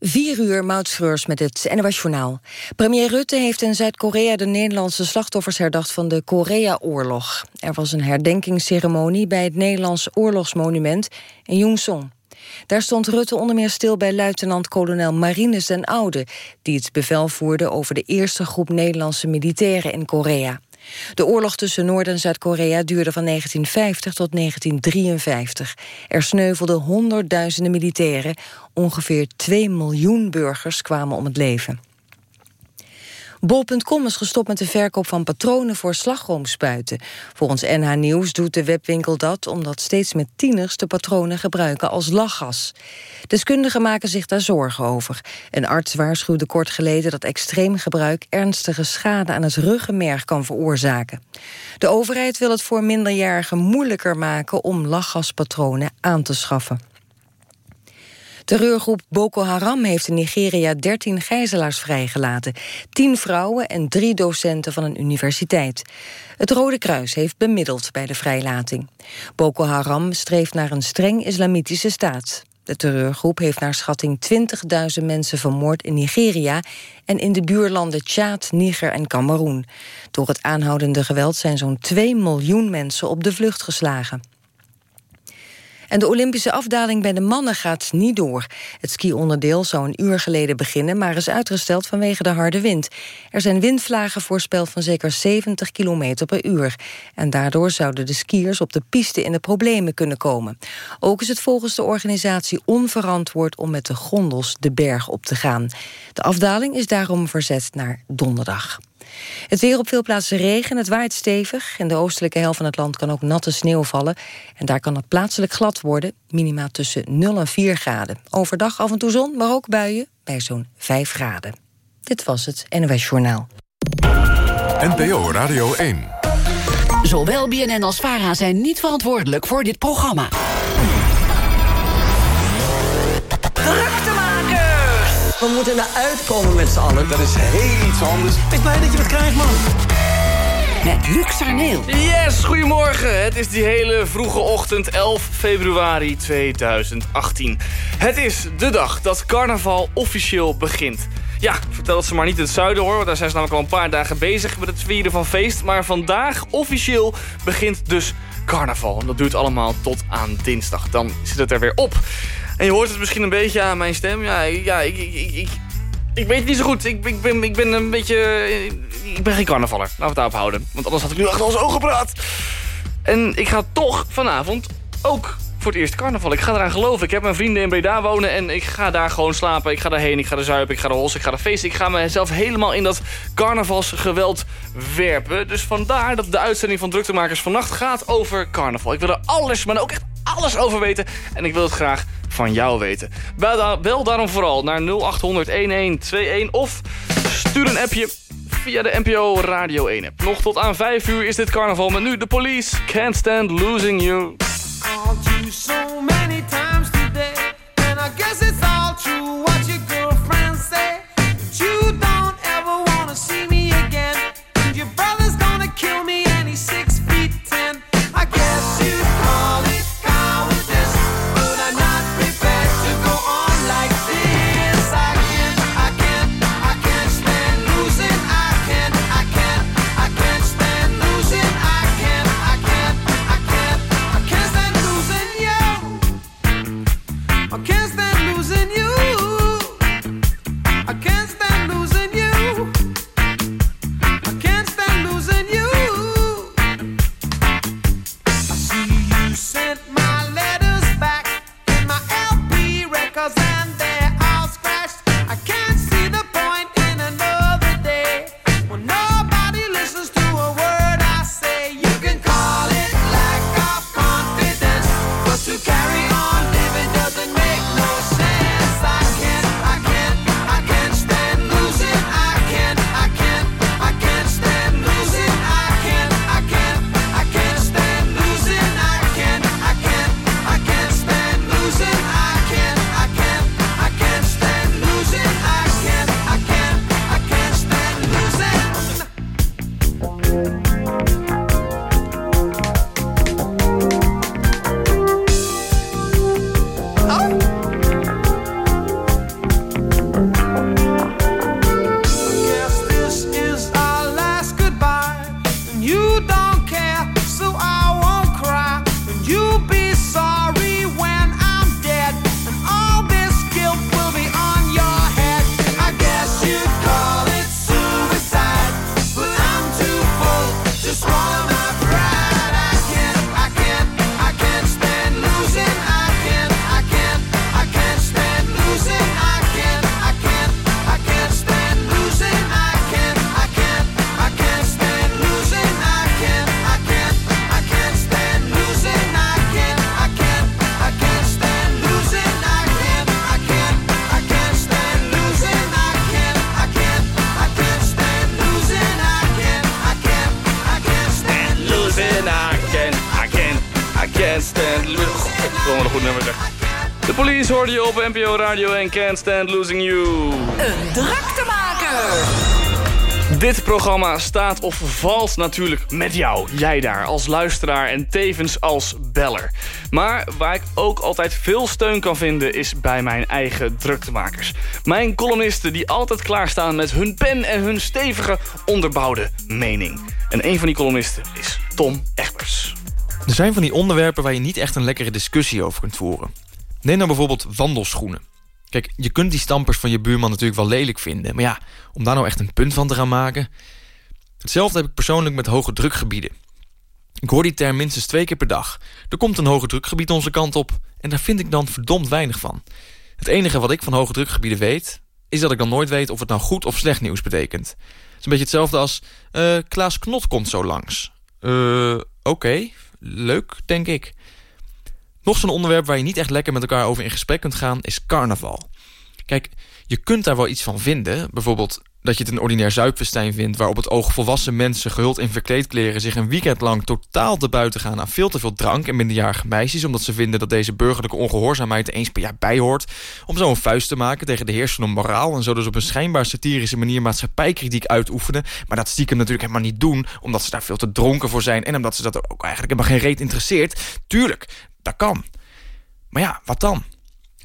4 uur, Mautschreurs met het NOS Journaal. Premier Rutte heeft in Zuid-Korea de Nederlandse slachtoffers herdacht van de Korea-oorlog. Er was een herdenkingsceremonie bij het Nederlands oorlogsmonument in Yongson. Daar stond Rutte onder meer stil bij luitenant-kolonel Marinus den Oude... die het bevel voerde over de eerste groep Nederlandse militairen in Korea. De oorlog tussen Noord- en Zuid-Korea duurde van 1950 tot 1953. Er sneuvelden honderdduizenden militairen. Ongeveer 2 miljoen burgers kwamen om het leven. Bol.com is gestopt met de verkoop van patronen voor slagroomspuiten. Volgens NH Nieuws doet de webwinkel dat omdat steeds meer tieners de patronen gebruiken als lachgas. Deskundigen maken zich daar zorgen over. Een arts waarschuwde kort geleden dat extreem gebruik ernstige schade aan het ruggenmerg kan veroorzaken. De overheid wil het voor minderjarigen moeilijker maken om lachgaspatronen aan te schaffen. Terreurgroep Boko Haram heeft in Nigeria 13 gijzelaars vrijgelaten. 10 vrouwen en drie docenten van een universiteit. Het Rode Kruis heeft bemiddeld bij de vrijlating. Boko Haram streeft naar een streng islamitische staat. De terreurgroep heeft naar schatting 20.000 mensen vermoord in Nigeria... en in de buurlanden Tjaad, Niger en Cameroen. Door het aanhoudende geweld zijn zo'n 2 miljoen mensen op de vlucht geslagen. En de Olympische afdaling bij de mannen gaat niet door. Het ski-onderdeel zou een uur geleden beginnen... maar is uitgesteld vanwege de harde wind. Er zijn windvlagen voorspeld van zeker 70 km per uur. En daardoor zouden de skiers op de piste in de problemen kunnen komen. Ook is het volgens de organisatie onverantwoord... om met de gondels de berg op te gaan. De afdaling is daarom verzet naar donderdag. Het weer op veel plaatsen regen, het waait stevig. In de oostelijke helft van het land kan ook natte sneeuw vallen. En daar kan het plaatselijk glad worden, minima tussen 0 en 4 graden. Overdag af en toe zon, maar ook buien bij zo'n 5 graden. Dit was het NOS Journaal. NPO Radio 1. Zowel BNN als VARA zijn niet verantwoordelijk voor dit programma. We moeten eruit komen met z'n allen. Dat is heel iets anders. Ik ben blij dat je het krijgt, man. Met Luc Sarneel. Yes, goedemorgen. Het is die hele vroege ochtend, 11 februari 2018. Het is de dag dat carnaval officieel begint. Ja, vertel het ze maar niet in het zuiden hoor, want daar zijn ze namelijk al een paar dagen bezig met het vieren van feest. Maar vandaag officieel begint dus carnaval. En dat duurt allemaal tot aan dinsdag. Dan zit het er weer op. En je hoort het misschien een beetje aan mijn stem. Ja, ja ik, ik, ik, ik, weet het niet zo goed. Ik, ik, ben, ik ben een beetje... Ik ben geen carnavaller. Laten we het daarop houden. Want anders had ik nu achter al zo gepraat. En ik ga toch vanavond ook voor het eerst carnaval. Ik ga eraan geloven. Ik heb mijn vrienden in Breda wonen en ik ga daar gewoon slapen. Ik ga daarheen, ik ga er zuipen, ik ga er hossen, ik ga er feesten. Ik ga mezelf helemaal in dat carnavalsgeweld werpen. Dus vandaar dat de uitzending van Druktemakers vannacht gaat over carnaval. Ik wil er alles, maar ook echt alles over weten. En ik wil het graag van jou weten. Bel, daarom vooral naar 0800 1121 of stuur een appje via de NPO Radio 1 app. Nog tot aan 5 uur is dit carnaval met nu de police. Can't stand losing you. Hoorde je op NPO Radio en Can't Stand Losing You. Een druktemaker. Dit programma staat of valt natuurlijk met jou. Jij daar, als luisteraar en tevens als beller. Maar waar ik ook altijd veel steun kan vinden... is bij mijn eigen druktemakers. Mijn columnisten die altijd klaarstaan met hun pen... en hun stevige, onderbouwde mening. En een van die columnisten is Tom Egbers. Er zijn van die onderwerpen waar je niet echt een lekkere discussie over kunt voeren. Neem nou bijvoorbeeld wandelschoenen. Kijk, je kunt die stampers van je buurman natuurlijk wel lelijk vinden. Maar ja, om daar nou echt een punt van te gaan maken... Hetzelfde heb ik persoonlijk met hoge drukgebieden. Ik hoor die term minstens twee keer per dag. Er komt een hoge drukgebied onze kant op... en daar vind ik dan verdomd weinig van. Het enige wat ik van hoge drukgebieden weet... is dat ik dan nooit weet of het nou goed of slecht nieuws betekent. Het is een beetje hetzelfde als... Uh, Klaas Knot komt zo langs. Uh, oké, leuk, denk ik. Nog zo'n onderwerp waar je niet echt lekker met elkaar over in gesprek kunt gaan... is carnaval. Kijk, je kunt daar wel iets van vinden. Bijvoorbeeld dat je het een ordinair zuipfestijn vindt... waar op het oog volwassen mensen gehuld in verkleedkleren... zich een weekend lang totaal te buiten gaan aan veel te veel drank... en minderjarige meisjes, omdat ze vinden dat deze burgerlijke ongehoorzaamheid... eens per jaar bijhoort, om zo een vuist te maken tegen de heersende moraal... en zo dus op een schijnbaar satirische manier maatschappijkritiek uitoefenen... maar dat stiekem natuurlijk helemaal niet doen... omdat ze daar veel te dronken voor zijn... en omdat ze dat ook eigenlijk helemaal geen reet interesseert. Tuurlijk, dat kan. Maar ja, wat dan?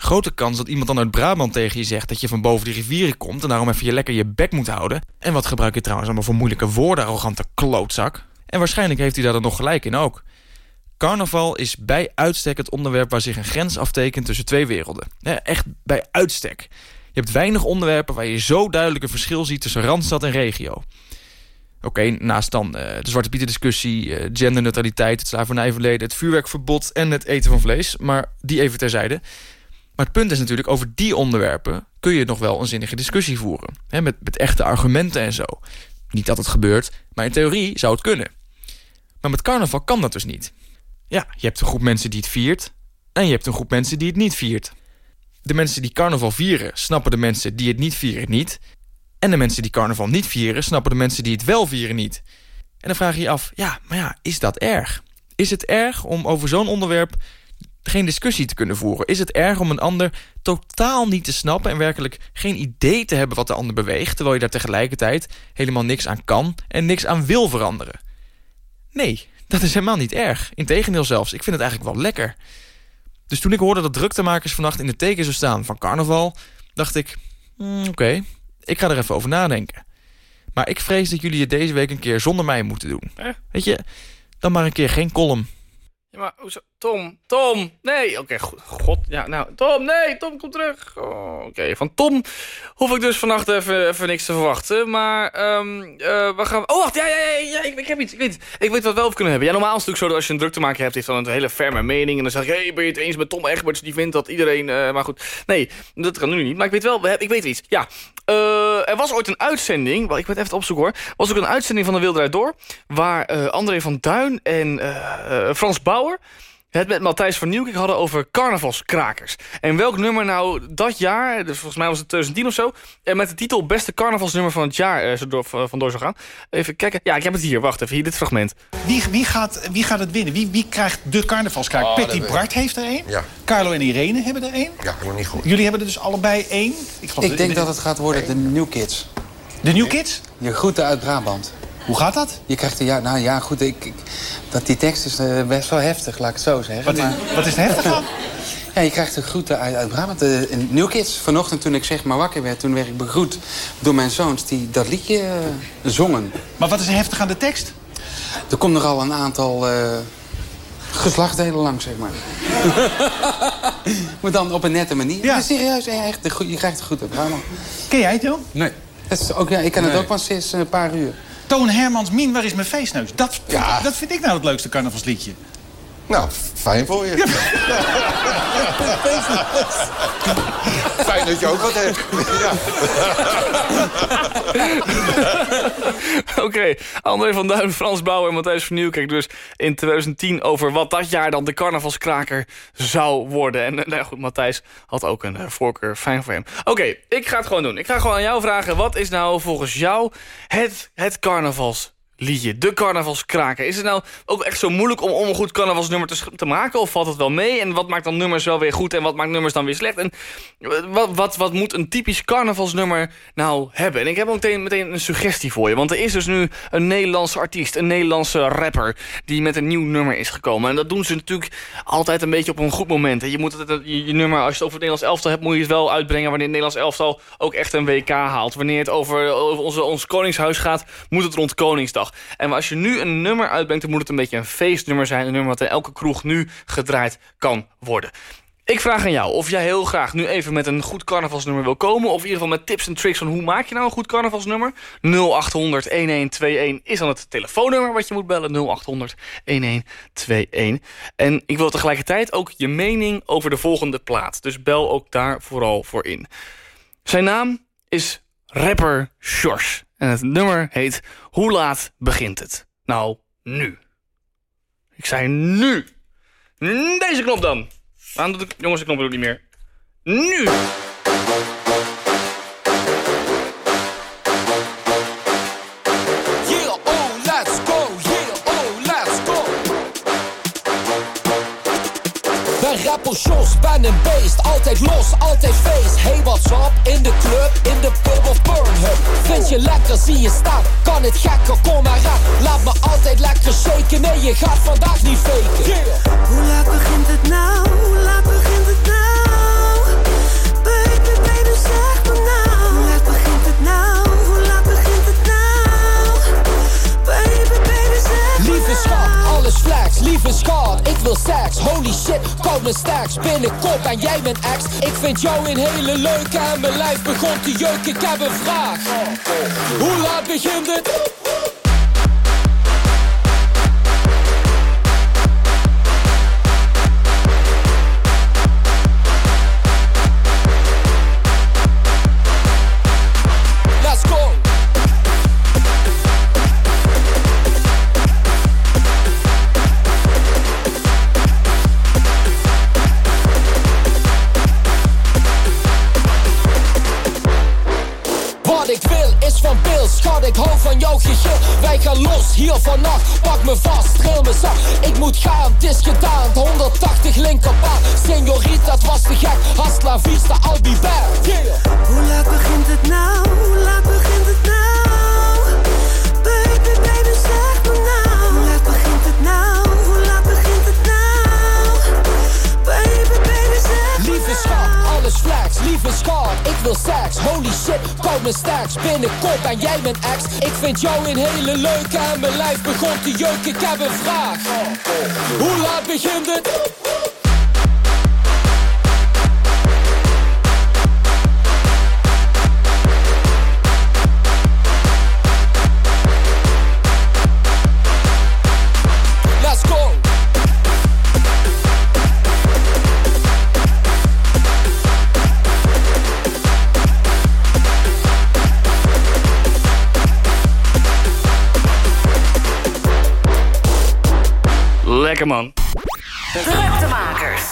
Grote kans dat iemand dan uit Brabant tegen je zegt... dat je van boven de rivieren komt... en daarom even je lekker je bek moet houden. En wat gebruik je trouwens allemaal voor moeilijke woorden... arrogante klootzak. En waarschijnlijk heeft hij daar dan nog gelijk in ook. Carnaval is bij uitstek het onderwerp... waar zich een grens aftekent tussen twee werelden. Echt bij uitstek. Je hebt weinig onderwerpen waar je zo duidelijk een verschil ziet... tussen Randstad en regio. Oké, naast dan uh, de Zwarte Pieten discussie, uh, genderneutraliteit, het slavernijverleden, het vuurwerkverbod en het eten van vlees. Maar die even terzijde. Maar het punt is natuurlijk, over die onderwerpen kun je nog wel een zinnige discussie voeren. Hè, met, met echte argumenten en zo. Niet dat het gebeurt, maar in theorie zou het kunnen. Maar met carnaval kan dat dus niet. Ja, je hebt een groep mensen die het viert en je hebt een groep mensen die het niet viert. De mensen die carnaval vieren, snappen de mensen die het niet vieren niet. En de mensen die carnaval niet vieren, snappen de mensen die het wel vieren niet. En dan vraag je je af, ja, maar ja, is dat erg? Is het erg om over zo'n onderwerp geen discussie te kunnen voeren? Is het erg om een ander totaal niet te snappen... en werkelijk geen idee te hebben wat de ander beweegt... terwijl je daar tegelijkertijd helemaal niks aan kan... en niks aan wil veranderen? Nee, dat is helemaal niet erg. Integendeel zelfs, ik vind het eigenlijk wel lekker. Dus toen ik hoorde dat druktemakers vannacht in de teken zou staan van carnaval... dacht ik, mm, oké, ik ga er even over nadenken. Maar ik vrees dat jullie het deze week een keer zonder mij moeten doen. Eh? Weet je, dan maar een keer geen column. Ja, maar hoezo? Tom, Tom, nee. Oké, goed. God, ja, nou, Tom, nee, Tom, kom terug. Oh, Oké, van Tom hoef ik dus vannacht even, even niks te verwachten. Maar, um, uh, we gaan... Oh, wacht, ja, ja, ja, ja ik, ik, heb iets. Ik weet, ik weet wat we wel kunnen hebben. Ja, normaal is het natuurlijk zo dat als je een druk te maken hebt... heeft dan een hele ferme mening. En dan zeg je, hey, ben je het eens met Tom Egberts? Die vindt dat iedereen... Uh, maar goed, nee, dat kan nu niet. Maar ik weet wel, ik weet iets. Ja, uh, er was ooit een uitzending... Ik weet even opzoeken hoor. was ook een uitzending van de Wilderij Door... waar uh, André van Duin en Frans Bauer het met Matthijs van Nieuwkerk hadden over carnavalskrakers. En welk nummer nou dat jaar, dus volgens mij was het 2010 of zo... en met de titel beste carnavalsnummer van het jaar uh, door, vandoor zou gaan. Even kijken. Ja, ik heb het hier. Wacht even. Hier, dit fragment. Wie, wie, gaat, wie gaat het winnen? Wie, wie krijgt de carnavalskraker? Oh, Petty Bart heeft er één. Ja. Carlo en Irene hebben er één. Ja, helemaal niet goed. Jullie hebben er dus allebei één. Ik, ik denk dat het gaat worden de New Kids. De New Kids? Je groeten uit Brabant. Hoe gaat dat? Je krijgt een ja, nou ja, goed, ik, ik, dat, die tekst is uh, best wel heftig, laat ik het zo zeggen. Wat, maar... wat is het heftig dan? ja, je krijgt de groeten uit, uit Brabant. Uh, in New Kids, vanochtend toen ik zeg maar wakker werd... toen werd ik begroet door mijn zoons die dat liedje uh, zongen. Maar wat is er heftig aan de tekst? Er komt er al een aantal geslachtdelen langs, zeg maar. maar dan op een nette manier. Ja. serieus, echt, je krijgt de groeten uit Brabant. Ken jij het, joh? Nee. Dat is ook, ja, ik ken nee. het ook pas sinds een paar uur. Toon Hermans, Mien, waar is mijn feestneus? Dat, ja. dat vind ik nou het leukste carnavalsliedje. Nou, fijn voor je. Ja. fijn dat je ook wat hebt. Ja. Oké, okay. André van Duin, Frans Bouwer en Matthijs van Nieuwkerk dus in 2010 over wat dat jaar dan de carnavalskraker zou worden. En nou goed, Matthijs had ook een uh, voorkeur. Fijn voor hem. Oké, okay, ik ga het gewoon doen. Ik ga gewoon aan jou vragen, wat is nou volgens jou het, het carnavals liedje, de carnavalskraker. Is het nou ook echt zo moeilijk om, om een goed carnavalsnummer te, te maken? Of valt het wel mee? En wat maakt dan nummers wel weer goed en wat maakt nummers dan weer slecht? En eh, wat, wat, wat moet een typisch carnavalsnummer nou hebben? En ik heb ook meteen, meteen een suggestie voor je. Want er is dus nu een Nederlandse artiest, een Nederlandse rapper... die met een nieuw nummer is gekomen. En dat doen ze natuurlijk altijd een beetje op een goed moment. hè. Je moet je, nummer, als je het over het Nederlands elftal hebt... moet je het wel uitbrengen wanneer het Nederlands elftal ook echt een WK haalt. Wanneer het over, over onze, ons koningshuis gaat, moet het rond Koningsdag. En als je nu een nummer uitbrengt, dan moet het een beetje een feestnummer zijn. Een nummer wat in elke kroeg nu gedraaid kan worden. Ik vraag aan jou of jij heel graag nu even met een goed carnavalsnummer wil komen. Of in ieder geval met tips en tricks van hoe maak je nou een goed carnavalsnummer. 0800 1121 is dan het telefoonnummer wat je moet bellen. 0800 1121. En ik wil tegelijkertijd ook je mening over de volgende plaat. Dus bel ook daar vooral voor in. Zijn naam is rapper Sjors. En het nummer heet Hoe laat begint het? Nou, nu. Ik zei nu. Deze knop dan. Doet de, jongens, de knop doe ik niet meer. Nu. Oh, oh, go. Ben een beest. Altijd los, altijd feest. Hey, up? Pub of Pornhub. Vind je lekker, zie je staan. Kan het gekker, kom maar aan. Laat me altijd lekker shaken. Nee, je gaat vandaag niet faken. Hoe laat begint het nou? Hoe laat begint het nou? Alles flex, lieve ik wil seks. Holy shit, koud me stacks, binnenkort ben jij mijn ex. Ik vind jou een hele leuke en mijn lijf begon te jeuken. Ik heb een vraag, hoe laat begint het? Ik van jouw gegil Wij gaan los hier vannacht, pak me vast, tril me zacht Ik moet gaan, het is gedaan, 180 linkerbaan Senorita, het was te gek, hasta la vista, I'll be back yeah. Hoe laat begint het nou? Hoe laat begint het nou? Baby, baby, zeg alles flex, schat, ik wil seks Holy shit, koud me stacks, binnenkort ben jij mijn ex. Ik vind jou een hele leuke en mijn lijf begon te jeuken. Ik heb een vraag, hoe laat begint het? Lekker man. Druktemakers.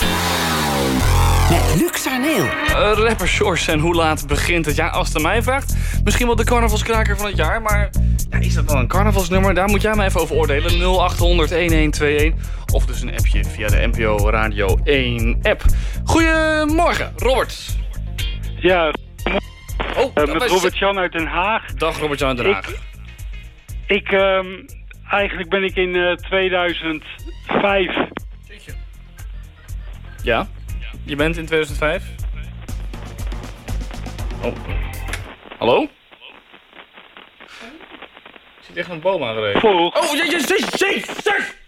Met Luc Sarneel. Uh, rapper Shores en hoe laat begint het? Ja, als het aan mij vraagt, misschien wel de carnavalskraker van het jaar. Maar ja, is dat wel een carnavalsnummer? Daar moet jij mij even over oordelen. 0800-1121. Of dus een appje via de NPO Radio 1 app. Goedemorgen, Robert. Ja, Oh, eh, dat met Robert-Jan uit Den Haag. Dag Robert-Jan uit Den Haag. Ik, ehm, eigenlijk ben ik in eh, 2005... Ja? Je bent in 2005? Oh. Hallo? Ik zit tegen een boom aangereden. Volg. Oh, jezus, jezus, jezus!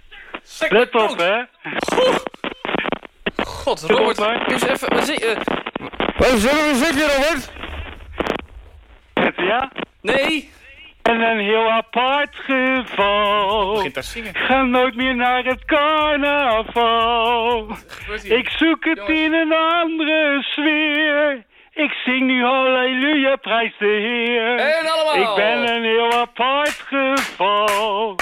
Let op, hè. God, Robert, dus even... Wat zie je? Waar zit je, Robert? Ja? Nee. En een heel apart geval. Begint daar zingen. Ga nooit meer naar het carnaval. Ik zoek het in een andere sfeer. Ik zing nu halleluja, prijs de Heer. En allemaal. Ik ben een heel apart geval.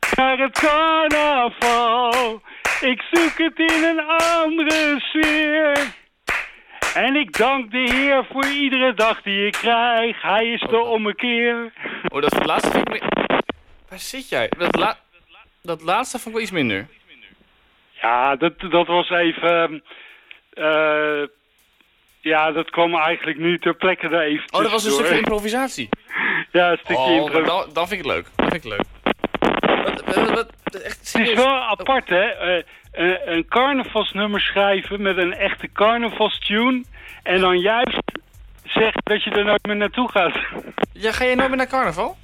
Ga naar het carnaval. Ik zoek het in een andere sfeer. En ik dank de Heer voor iedere dag die ik krijg. Hij is de ommekeer. Oh, dat laatste vind ik... me- Waar zit jij? Dat, la dat laatste vond ik wel iets minder. Ja, dat, dat was even... eh, ja, dat kwam eigenlijk nu ter plekke er even Oh, dat was een tussendoor. stukje improvisatie. Ja, een stukje Oh, improvisatie. dan, dan vind ik het leuk. Dan vind ik het leuk. Wat, wat, wat, echt Het is wel apart, hè? Eh, eh, een carnavalsnummer schrijven met een echte carnavalstune... en dan juist zeggen dat je er nooit meer naartoe gaat. Ja, ga jij nooit meer naar carnaval?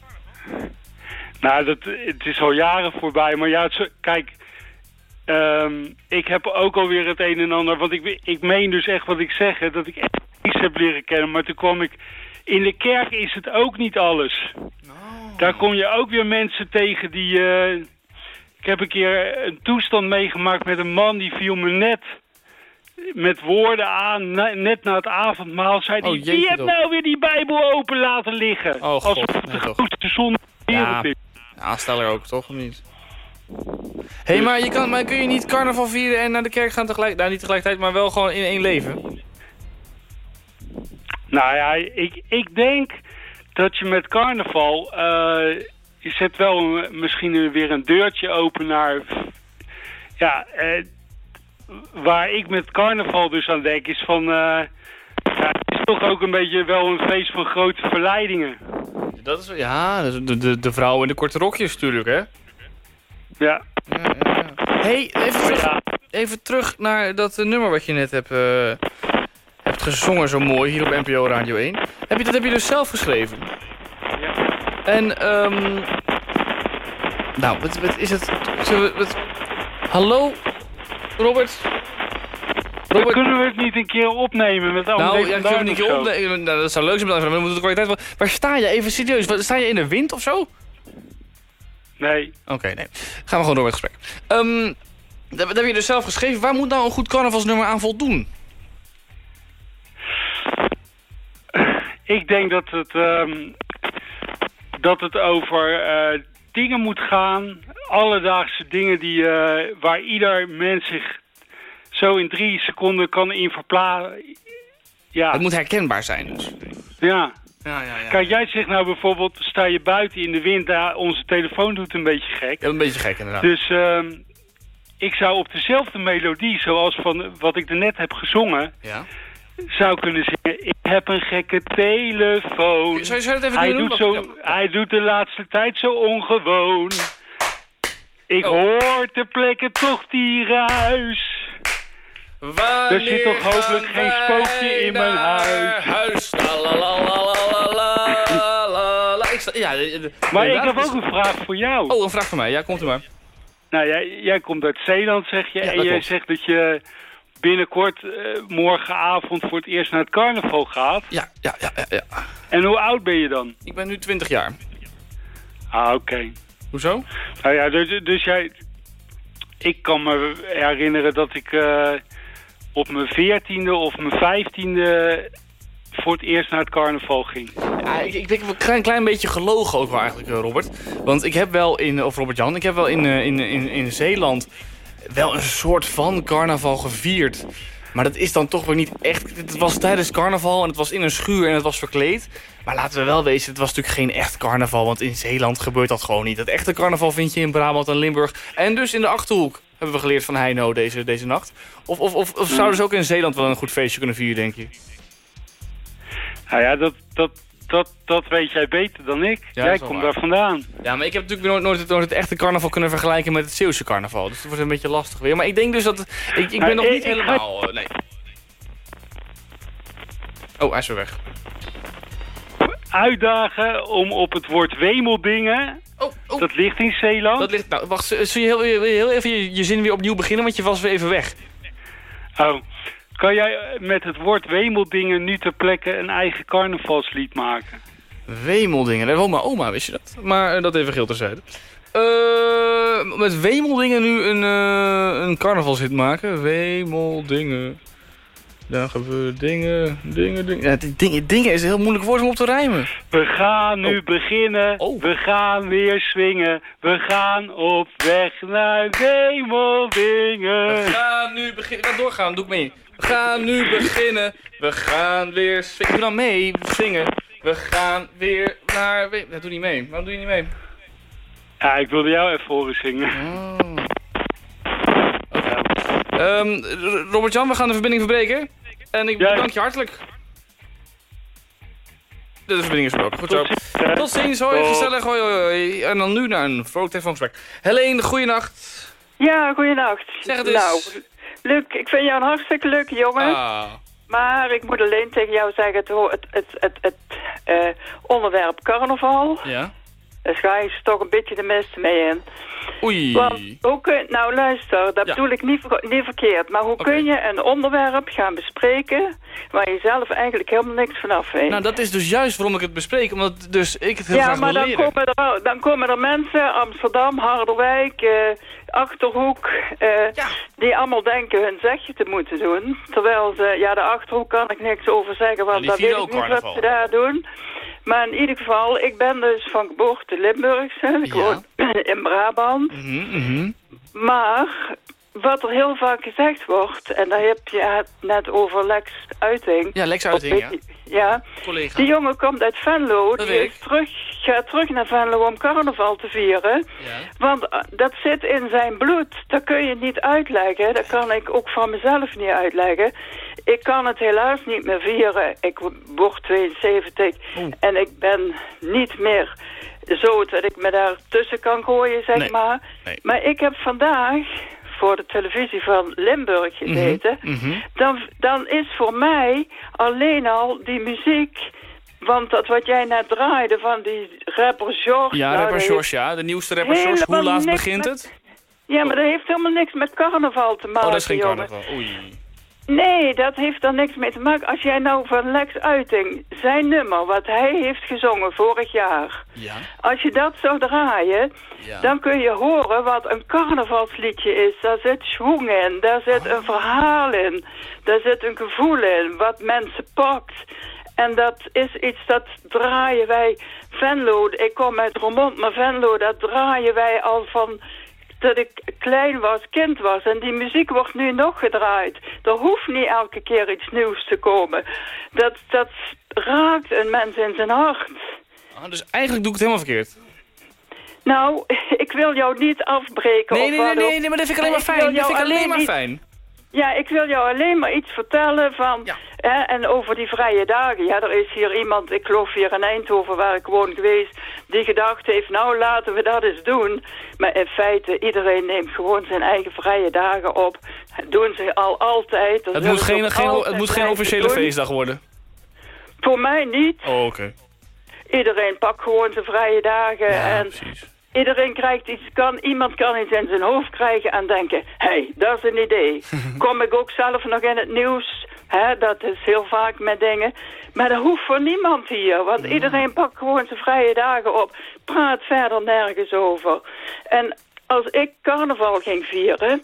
Nou, dat, het is al jaren voorbij, maar ja, het kijk... ehm, ik heb ook alweer het een en ander, want ik, ik meen dus echt wat ik zeg, hè, dat ik echt iets heb leren kennen. Maar toen kwam ik... In de kerk is het ook niet alles. Daar kom je ook weer mensen tegen die... eh, ik heb een keer een toestand meegemaakt met een man die viel me net met woorden aan, na- net na het avondmaal, zei hij, Oh, wie hebt nou weer die Bijbel open laten liggen? Oh, god, Alsof het nee, de grootste zonde van de wereld is. ja stel er ook, toch? Of niet? Hé, hey, maar, je kan, maar kun je niet carnaval vieren en naar de kerk gaan tegelijk... Nou, niet tegelijkertijd, maar wel gewoon in één leven? Nou ja, ik, ik denk dat je met carnaval... eh, je zet wel een- misschien weer een deurtje open naar... Ja, eh, waar ik met carnaval dus aan denk is van... eh, ja, het is toch ook een beetje wel een feest van grote verleidingen. Dat is, ja, de, de, de, de vrouwen in de korte rokjes natuurlijk, hè? Ja. hey, even terug, even terug naar dat eh, nummer wat je net hebt, eh, hebt gezongen zo mooi hier op NPO Radio 1. Heb je, dat heb je dus zelf geschreven? En, ehm nou, wat, wat is het? We, wat, hallo, Robert? Robert? Kunnen we het niet een keer opnemen met André Nou, ja, kunnen we Duin een of keer opnemen. Nou, dat zou leuk zijn, maar dan moet de kwaliteit wel... Waar sta je? Even serieus. Sta je in de wind of zo? Nee. Oké, nee. Gaan we gewoon door met het gesprek. Ehm, dat, dat heb je dus zelf geschreven. Waar moet nou een goed carnavalsnummer aan voldoen? Ik denk dat het, ehm, dat het over eh, dingen moet gaan. Alledaagse dingen die, eh, waar ieder mens zich zo in drie seconden kan in verplaatsen. Ja. Het moet herkenbaar zijn dus. Ja. Ja, ja, ja. Kijk, jij zegt nou bijvoorbeeld, sta je buiten in de wind, ja, onze telefoon doet een beetje gek. Ja, een beetje gek inderdaad. Dus ehm, ik zou op dezelfde melodie, zoals van wat ik er net heb gezongen, Ja zou kunnen zeggen, ik heb een gekke telefoon. Zou je, zou even hij, doen? Doet zo, hij doet de laatste tijd zo ongewoon. Ik hoor ter plekke toch die ruis. Wanneer er zit toch hopelijk geen spookje in mijn huis. maar ik heb ook een vraag voor jou. Oh, een vraag voor mij. Ja, komt er maar. Nou, jij, jij komt uit Zeeland, zeg je. En jij zegt dat je binnenkort eh, morgenavond voor het eerst naar het carnaval gaat. Ja, ja, ja, ja. ja. En hoe oud ben je dan? Ik ben nu 20 jaar. Ah, oké. Hoezo? Nou ja, dus, dus jij... Ik kan me herinneren dat ik eh, op mijn veertiende of mijn vijftiende voor het eerst naar het carnaval ging. Ja, ik, ik denk een klein, klein beetje gelogen ook wel eigenlijk, eh, Robert. Want ik heb wel in, of Robert Jan, ik heb wel in, in, in, in Zeeland wel een soort van carnaval gevierd. Maar dat is dan toch weer niet echt... Het was tijdens carnaval en het was in een schuur en het was verkleed. Maar laten we wel wezen, het was natuurlijk geen echt carnaval. Want in Zeeland gebeurt dat gewoon niet. Het echte carnaval vind je in Brabant en Limburg. En dus in de Achterhoek, hebben we geleerd van Heino deze, deze nacht. Of, of, of, of zouden ze ook in Zeeland wel een goed feestje kunnen vieren, denk je? Nou ja, dat, dat, dat, dat weet jij beter dan ik. Ja, jij komt waar. daar vandaan. Ja, maar ik heb natuurlijk nooit, nooit, het, nooit het echte carnaval kunnen vergelijken met het Zeeuwse carnaval. Dus het wordt een beetje lastig weer. Maar ik denk dus dat... Ik, ik ben nog niet helemaal... eh, nee. Oh, hij is weer weg. Uitdagen om op het woord wemeldingen... Dat ligt in Zeeland. Oh, Dat ligt... Nou, wacht, zul je heel, heel even je, je zin weer opnieuw beginnen? Want je was weer even weg. Oh. Kan jij eh, met het woord wemeldingen nu ter plekke een eigen carnavalslied maken? Wemeldingen. Dat woont mijn oma, wist je dat? Maar eh, dat even geel terzijde. Eh met Wemeldingen nu een, eh een carnavalshit maken. Wemeldingen. Dan gebeuren dingen, dingen, dingen. Ja, die dingen, dingen is een heel moeilijk woord om op te rijmen. We gaan nu Oh. beginnen, we gaan weer swingen. We gaan op weg naar wemeldingen. We gaan nu beginnen. Ga doorgaan, doe ik mee. We gaan nu beginnen. We gaan weer swingen. Doe dan mee, zingen. We gaan weer naar... we- Dat doe niet mee. Waarom doe je niet mee? Ja, ik wilde jou even horen zingen. Ehm, R- Robert-Jan, we gaan de verbinding verbreken. En ik bedank je hartelijk. Verbinding is verbroken. Goed zo. Tot ziens. Hoi, gezellig. Hoi, hoi, hoi. En dan nu naar een vrolijk telefoongesprek. Helene, goeienacht. Ja, goeienacht. Zeg het eens. Nou, Luc, ik vind jou een hartstikke leuke jongen. Ah. Maar ik moet alleen tegen jou zeggen, het, het, het, het eh, onderwerp carnaval, Ja. Daar ga je toch een beetje de mist mee in. Oei. Want hoe kun, nou luister, dat Ja. bedoel ik niet, niet verkeerd, maar hoe kun je een onderwerp gaan bespreken waar je zelf eigenlijk helemaal niks vanaf weet? Nou, dat is dus juist waarom ik het bespreek. Omdat dus ik het heel ja, graag maar wil dan leren. komen, er, al- dan komen er mensen, Amsterdam, Harderwijk, eh, Achterhoek, eh, die allemaal denken hun zegje te moeten doen. Terwijl ze, ja, de Achterhoek kan ik niks over zeggen, want dat weet ik niet wat ze daar doen. Maar in ieder geval, ik ben dus van geboorte Limburgse, ik woon in Brabant. Mhm, mhm. Maar wat er heel vaak gezegd wordt, en daar heb je het net over Lex Uiting. Ja, Lex Uiting, ja. Ja. Collega. Die jongen komt uit Venlo, Dat die is terug, gaat terug naar Venlo om carnaval te vieren. Want eh, dat zit in zijn bloed, dat kun je niet uitleggen. Dat kan ik ook van mezelf niet uitleggen. Ik kan het helaas niet meer vieren. Ik word 72 en ik ben niet meer zo dat ik me daar tussen kan gooien, zeg Nee. maar. Nee. Maar ik heb vandaag voor de televisie van Limburg gezeten. Mhm. Dan, dan is voor mij alleen al die muziek... Want dat wat jij net draaide van die rapper George... Ja, nou, rapper George, ja. De nieuwste rapper George. Hoe laat begint met- het? Ja, maar dat heeft helemaal niks met carnaval te maken, Oh, dat is geen jongen. carnaval. Oei. Nee, dat heeft daar niks mee te maken. Als jij nou van Lex Uiting, zijn nummer, wat hij heeft gezongen vorig jaar... Ja. Als je dat zou draaien, Ja. dan kun je horen wat een carnavalsliedje is. Daar zit schwung in, daar zit een verhaal in, daar zit een gevoel in, wat mensen pakt. En dat is iets dat draaien wij, Venlo, ik kom uit Roermond, maar Venlo, dat draaien wij al van dat ik klein was, kind was. En die muziek wordt nu nog gedraaid. Er hoeft niet elke keer iets nieuws te komen. Dat, dat raakt een mens in zijn hart. Ah, dus eigenlijk doe ik het helemaal verkeerd. Nou, ik wil jou niet afbreken. Nee, nee, nee, nee, nee, maar dat vind ik alleen maar fijn. Dat vind ik alleen maar fijn. Ja, ik wil jou alleen maar iets vertellen van... Hè, en over die vrije dagen. Ja, er is hier iemand, ik geloof hier in Eindhoven waar ik woon geweest... die gedacht heeft, nou laten we dat eens doen. Maar in feite, iedereen neemt gewoon zijn eigen vrije dagen op. Dat doen ze al altijd. Dat Het moet geen, geen, altijd het moet geen officiële feestdag worden. Voor mij niet. Oh, oké. Iedereen pakt gewoon zijn vrije dagen. en Iedereen krijgt iets, kan, iemand kan iets in zijn hoofd krijgen en denken... hé, hey, dat is een idee. Kom ik ook zelf nog in het nieuws? Hè, dat is heel vaak met dingen. Maar dat hoeft voor niemand hier. Want iedereen pakt gewoon zijn vrije dagen op. Praat verder nergens over. En als ik carnaval ging vieren...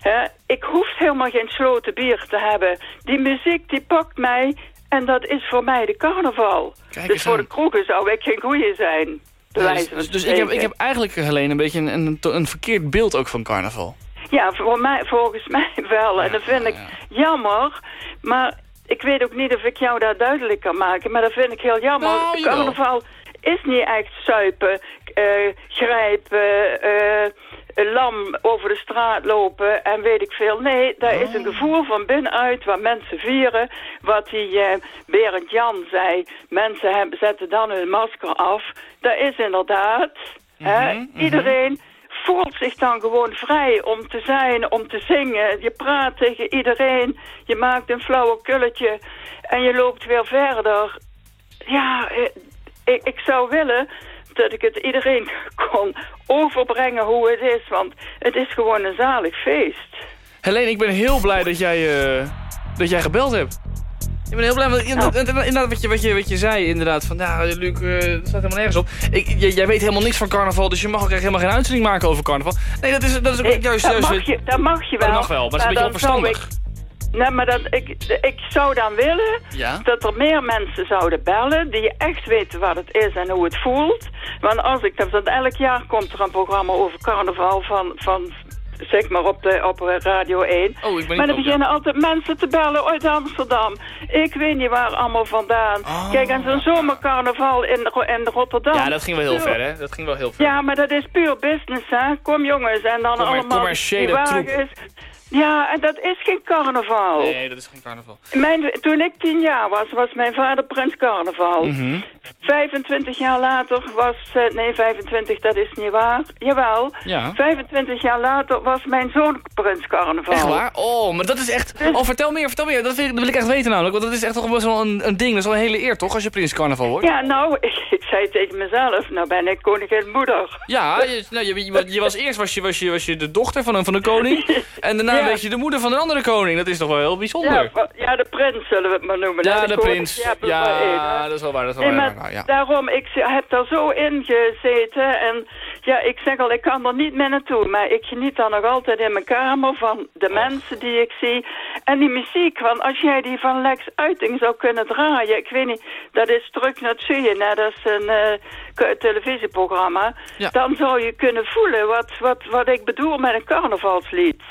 Hè, ik hoef helemaal geen sloten bier te hebben. Die muziek die pakt mij... En dat is voor mij de carnaval. Dus voor de kroegen zou ik geen goeie zijn. Ja, dus dus, dus ik, heb, ik heb eigenlijk, Helene, een beetje een, een, een verkeerd beeld ook van carnaval. Ja, voor mij, volgens mij wel. En dat vind ik jammer. Maar ik weet ook niet of ik jou daar duidelijk kan maken. Maar dat vind ik heel jammer. Nou. Carnaval is niet echt suipen, eh, grijpen, eh, lam over de straat lopen en weet ik veel. Nee, daar is een gevoel van binnenuit waar mensen vieren. Wat die eh, Berend Jan zei. Mensen hebben, zetten dan hun masker af. Dat is inderdaad. hè, Iedereen voelt zich dan gewoon vrij om te zijn, om te zingen. Je praat tegen iedereen, je maakt een flauwe kulletje en je loopt weer verder. Ja, eh, ik, ik zou willen dat ik het iedereen kon overbrengen hoe het is, want het is gewoon een zalig feest. Helene, ik ben heel blij dat jij, eh, dat jij gebeld hebt. Ik ben heel blij, want inderdaad, inderdaad wat, je, wat, je, wat je zei, inderdaad, van ja, Luc, eh, dat staat helemaal nergens op. Ik, j- jij weet helemaal niks van carnaval, dus je mag ook echt helemaal geen uitzending maken over carnaval. Nee, dat is, dat is ook Nee, juist... dat, juist mag je, dat mag je wel. dat mag wel, maar dat is een beetje dan zou onverstandig. Nee, maar dat, ik, ik zou dan willen Ja? dat er meer mensen zouden bellen... die echt weten wat het is en hoe het voelt. Want als ik... Want elk jaar komt er een programma over carnaval van... van zeg maar op, de, op Radio 1. Oh, ik ben maar ook, beginnen altijd mensen te bellen uit Amsterdam. Ik weet niet waar allemaal vandaan. Kijk, en zo'n zomercarnaval in, in Rotterdam. Ja, dat ging wel heel Puur- ver, hè? Dat ging wel heel ver. Ja, maar dat is puur business, hè. Kom jongens, en dan Commer- allemaal... commerciële die wagens. troep. Ja, en dat is geen carnaval. Nee, dat is geen carnaval. Mijn, toen ik tien jaar was, was mijn vader prins carnaval. Mhm. 25 jaar later was... eh, nee, 25, dat is niet waar. Jawel. Ja. 25 jaar later was mijn zoon prins carnaval. Echt waar? Oh, maar dat is echt... Oh, vertel meer, vertel meer. Dat wil, ik, dat wil ik echt weten namelijk. Want dat is echt toch best wel een, een ding. Dat is wel een hele eer, toch? Als je prins carnaval wordt. Ja, nou, ik, ik zei tegen mezelf, nou ben ik koningin moeder. Ja, je, nou, je, je, je was eerst was je, was, je, was je de dochter van een, van een koning. En daarna Ja. werd je de moeder van een andere koning. Dat is toch wel heel bijzonder. Ja, ja, de prins zullen we het maar noemen. Ja, de koning, prins. Ja, dat is wel waar. Dat is wel Nee, waar. ja. daarom, ik heb daar zo in gezeten en ja, ik zeg al, ik kan er niet meer naartoe, maar ik geniet dan nog altijd in mijn kamer van de Oh. mensen die ik zie. En die muziek, want als jij die van Lex Uiting zou kunnen draaien, ik weet niet, dat is Terug naar hè, dat is een eh, televisieprogramma, dan zou je kunnen voelen wat, wat, wat ik bedoel met een carnavalslied.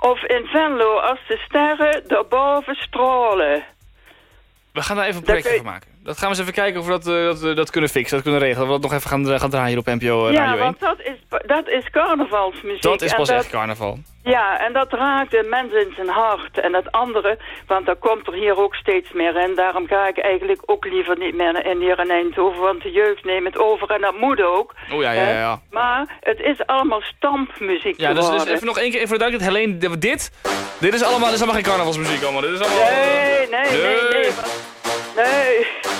Of in Venlo, als de sterren daarboven stralen. We gaan daar even een project kun je- van maken. Dat gaan we eens even kijken of we dat, eh, dat, dat kunnen fixen, dat kunnen regelen. We dat nog even gaan, gaan draaien hier op NPO eh, ja, Radio 1. want dat is, dat is carnavalsmuziek. Dat is pas dat- echt carnaval. Ja, en dat raakt de mens in zijn hart. En dat andere, want dat komt er hier ook steeds meer in. Daarom ga ik eigenlijk ook liever niet meer in hier in Eindhoven. Want de jeugd neemt het over en dat moet ook. Oh ja, ja, ja. Ja. Maar het is allemaal stampmuziek Ja, dus, dus even nog één keer even duidelijkheid. Helene, dit, dit is allemaal, dit is allemaal geen carnavalsmuziek allemaal. Dit is allemaal... Nee, nee, nee, Nee.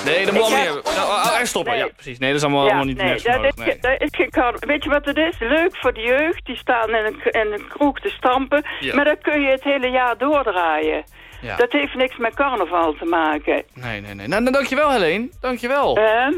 Nee, dat moet Ik allemaal heb- niet hebben. Nou, oh, oh, stoppen. Ja, precies. Nee, dat is allemaal, Ja, allemaal niet nee, nergens dat nodig. is, Nee. dat is geen carnaval. Weet je wat het is? Leuk voor de jeugd. Die staan in een, in een kroeg te stampen. Ja. Maar dat kun je het hele jaar doordraaien. Ja. Dat heeft niks met carnaval te maken. Nee, nee, nee. Nou, nou, dankjewel Helene. Dankjewel. Ehm,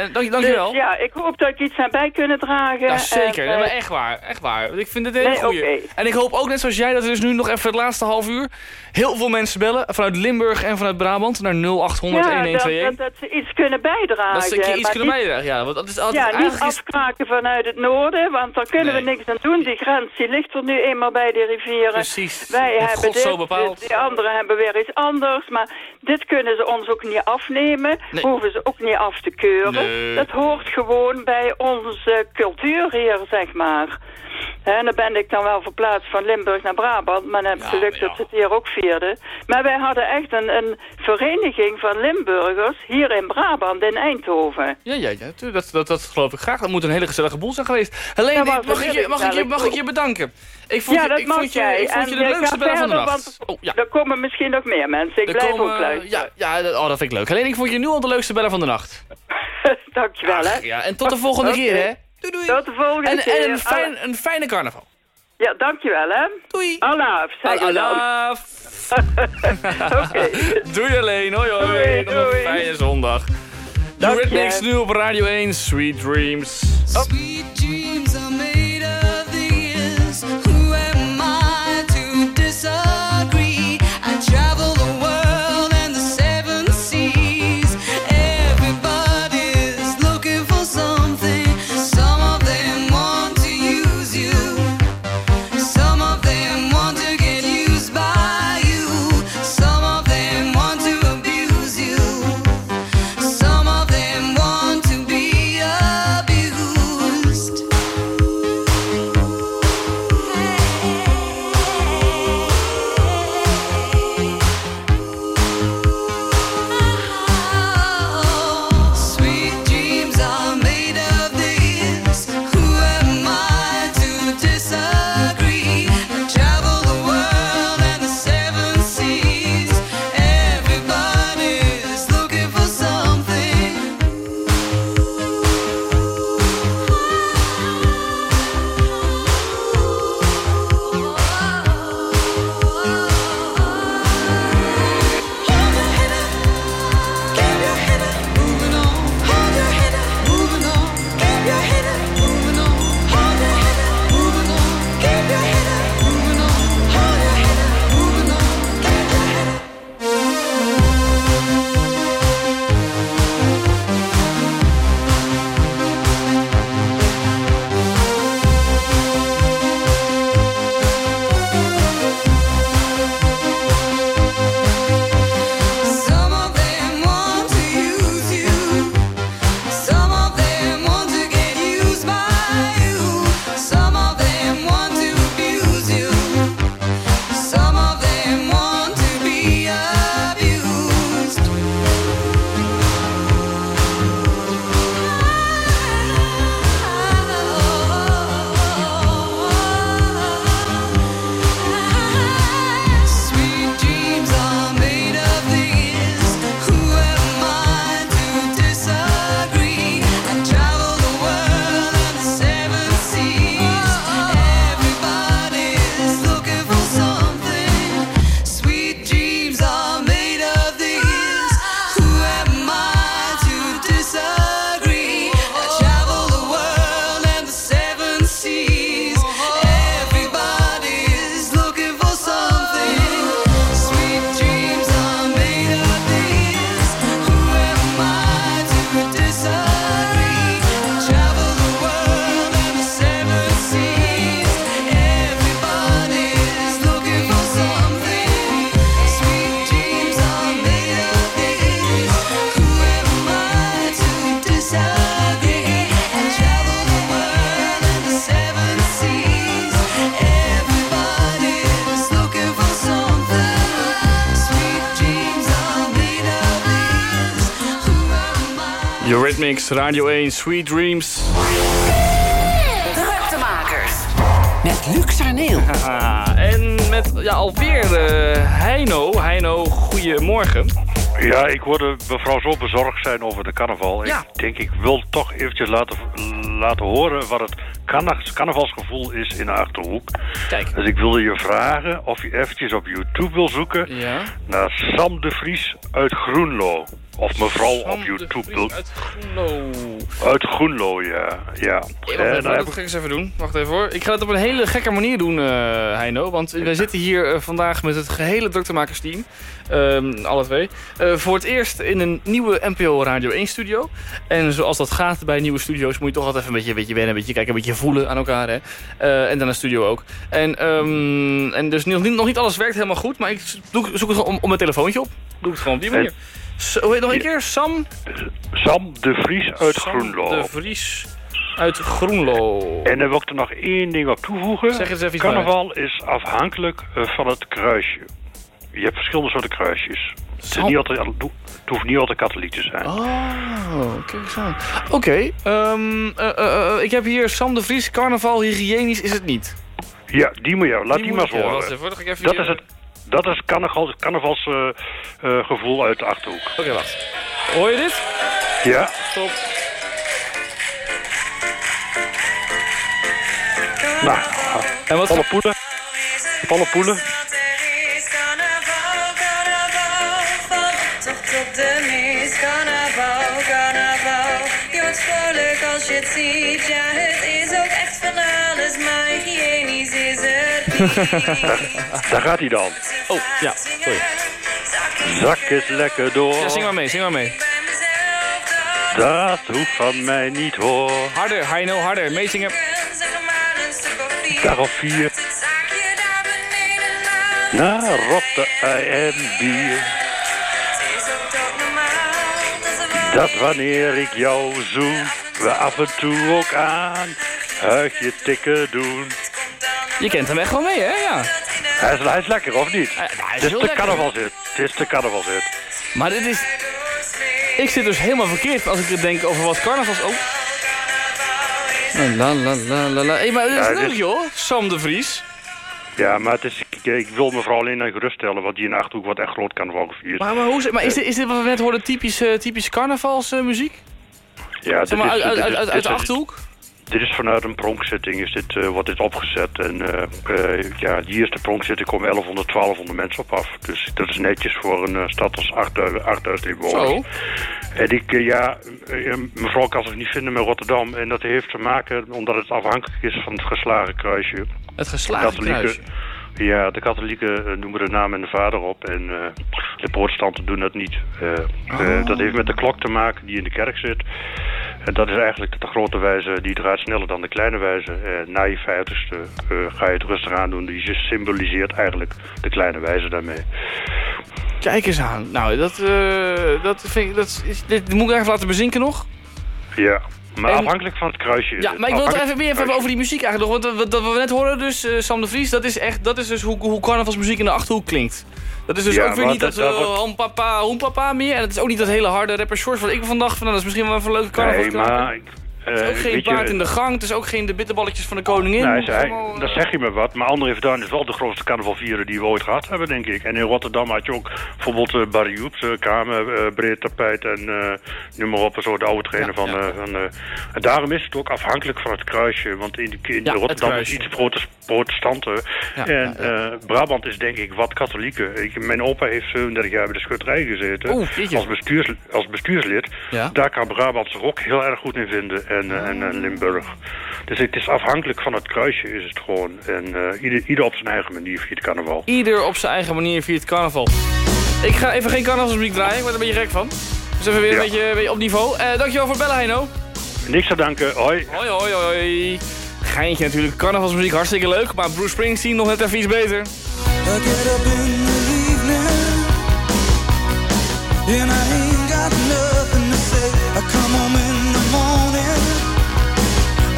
En dank, dankjewel. Dus ja, ik hoop dat ik iets aan bij kunnen dragen. Ja, zeker. En, Nee, maar eh, echt waar. Echt waar. Ik vind het hele Nee. En ik hoop ook net zoals jij dat er dus nu nog even het laatste half uur heel veel mensen bellen. Vanuit Limburg en vanuit Brabant naar 0800 ja, dat, 1121. dat, dat ze iets kunnen bijdragen. Dat ze iets kunnen niet- bijdragen. Ja, want dat is altijd Ja, niet is- afkraken vanuit het noorden, want daar kunnen we niks aan doen. Die grens die ligt er nu eenmaal bij de rivieren. Precies. Wij En hebben God dit, zo bepaald. die anderen hebben weer iets anders. Maar dit kunnen ze ons ook niet afnemen. Hoeven ze ook niet af te keuren. Nee. Dat hoort gewoon bij onze cultuur hier, zeg maar. En dan ben ik dan wel verplaatst van Limburg naar Brabant. Maar dan heb ik geluk dat ze het hier ook vierden. Maar wij hadden echt een, een vereniging van Limburgers hier in Brabant, in Eindhoven. Ja, ja, ja. Dat, dat, dat geloof ik graag. Dat moet een hele gezellige boel zijn geweest. Helene, mag, ik je, mag, ik je, mag ik je bedanken? Ik vond ja, je, dat ik mag vond je, jij. ik vond je En de ik leukste ga beller van de nacht. want Er komen misschien nog meer mensen. Ik Er blijf komen- ook luisteren. Ja, ja dat, oh, dat vind ik leuk. Helene, ik vond je nu al de leukste beller van de nacht. Dankjewel, hè. Ja, en tot de volgende keer, hè. Doei, doei. Tot de volgende En, keer. en een, fijn, een fijne carnaval. Ja, dankjewel, hè. Doei. Zeg je dan. Allah. Oké. Doei alleen, hoi hoi. Doei, Nog een doei. fijne zondag. Dank Je je. niks nu op Radio 1, Sweet Dreams. Sweet Eurythmics, Radio 1, Sweet Dreams. Druktemakers. Met Luc Arneel. Haha, en met ja, alweer uh, Heino. Heino, goedemorgen. Ja, ik hoorde mevrouw zo bezorgd zijn over de carnaval. Ja. Ik denk, ik wil toch eventjes laten, laten horen wat het carna- carnavalsgevoel is in de Achterhoek. Kijk. Dus ik wilde je vragen of je eventjes op YouTube wil zoeken Ja. naar Sam de Vries uit Groenlo. Of mevrouw op YouTube uit Groenlo. Uit Groenlo, ja. ja. Wacht Eh, even, nou dat ga ik eens even doen. Wacht even hoor. Ik ga het op een hele gekke manier doen, eh Heino. Want wij zitten hier eh, vandaag met het gehele druktemakersteam. Ehm alle twee. Eh, voor het eerst in een nieuwe NPO Radio 1 studio. En zoals dat gaat bij nieuwe studio's... moet je toch altijd even een beetje, een beetje wennen, een beetje kijken, een beetje voelen aan elkaar. Hè? En dan een studio ook. En, ehm, en dus nog niet, nog niet alles werkt helemaal goed. Maar ik doe, zoek het gewoon om, om mijn telefoontje op. Doe het gewoon op die manier. Hoe heet nog een keer? Sam? Sam de Vries uit Sam Groenlo. de Vries uit Groenlo. En dan wil ik er nog één ding op toevoegen. Zeg eens even iets Carnaval is afhankelijk eh, van het kruisje. Je hebt verschillende soorten kruisjes. Het, is niet altijd, het hoeft niet altijd katholiek te zijn. Oh, kijk eens aan. Oké, ehm, eh, eh, ik heb hier Sam de Vries. Carnaval, hygiënisch is het niet. Ja, die moet je, laat die, maar horen. dat, is het, dat is carnaval, carnavalsgevoel uit de Achterhoek. Oké, wacht. Hoor je dit? Ja, Stop. nou, En wat alle poelen. Alle poelen. Als je het ziet. Ja, het is ook echt van alles, maar hygiënisch is het niet. Daar gaat hij dan. Oh, ja, sorry. Zak het lekker door. Ja, zing maar mee, zing maar mee. Dat hoeft van mij niet hoor. Harder, Heino, harder. Meezingen. Dag of vier. Naar Rotte en bier. Dat wanneer ik jou zoen, we af en toe ook aan huigje tikken doen. Je kent hem echt wel mee, hè? Ja. Hij is, hij is lekker, of niet? hij is Het is de. Het is de carnavalzit. Maar dit is... Ik zit dus helemaal verkeerd als ik denk over wat carnavals... Oh. La la la la la. Hé, maar dit is Ja, leuk, dit- joh. Sam de Vries. Ja, maar het is, ik, ik wil mevrouw alleen aan geruststellen, want die in Achterhoek wordt echt groot carnaval gevierd. Maar, maar, hoe, is- maar is, dit, is dit wat we net hoorden typische, typische carnavalsmuziek? Ja, zeg maar, dit is- uit, uit, uit, de is- Achterhoek? Dit is vanuit een pronkzitting is dit, wordt dit opgezet. En eh, eh, ja, die eerste pronkzitting komen 1100, 1200 mensen op af. Dus dat is netjes voor een stad als 8000 8000 inwoners. Zo. En ik, ja, mevrouw kan zich niet vinden met Rotterdam. En dat heeft te maken omdat het afhankelijk is van het geslagen kruisje. Het geslagen kruisje. Ja, de katholieken eh, noemen de naam en de vader op. En eh, de protestanten doen dat niet. Eh, Oh. dat heeft met de klok te maken die in de kerk zit. En dat is eigenlijk de grote wijze, die draait sneller dan de kleine wijze. En na je vijftigste ga je het rustig aan doen. Die symboliseert eigenlijk de kleine wijze daarmee. Kijk eens aan. Nou, dat, dat vind ik... Dat is, dit moet ik even laten bezinken nog. Ja, maar En- afhankelijk van het kruisje. is Ja, maar ik wil het even, weer even over die muziek eigenlijk nog. Want wat, wat we net horen dus, eh, Sam de Vries, dat is, echt, dat is dus hoe, hoe carnavalsmuziek in de Achterhoek klinkt. Dat is dus Ja, ook weer niet dat, dat- dat uh, hompapa, hoempapa meer. En het is ook niet dat hele harde rapper shorts wat ik van dacht van nou, dat is misschien wel even een leuke carnaval. Nee, maar... het is ook eh, geen weet je, paard in de gang, het is ook geen de bitterballetjes van de koningin. Nee, Het is zei, allemaal, eh, dat zeg je me wat. Maar André Verduin is wel de grootste carnavalvieren die we ooit gehad hebben, denk ik. En in Rotterdam had je ook bijvoorbeeld uh, Barry Joeps, uh, Kamer, uh, breed tapijt en uh, noem maar op, een soort oude trainer van... eh, van uh, en daarom is het ook afhankelijk van het kruisje. Want in, de, in Ja, Rotterdam is iets protes- protestanten. Ja, en eh, Brabant is denk ik wat katholieken. Ik, mijn opa heeft 37 jaar bij de schutterij gezeten. Oeh, als, bestuurs, als bestuurslid. Ja. Daar kan Brabant zich ook heel erg goed in vinden. En, eh, en, en Limburg. Dus het is afhankelijk van het kruisje is het gewoon. En eh, ieder, ieder op zijn eigen manier viert carnaval. Ieder op zijn eigen manier viert carnaval. Ik ga even geen carnavalsmuziek draaien, ik word er een beetje gek van. Dus even weer Ja. een, beetje, een beetje op niveau. Eh dankjewel voor het bellen, Heino. Niks te danken. Hoi. Hoi, hoi, hoi. Geintje natuurlijk. Carnavalsmuziek hartstikke leuk. Maar Bruce Springsteen nog net even iets beter. I get up in the evening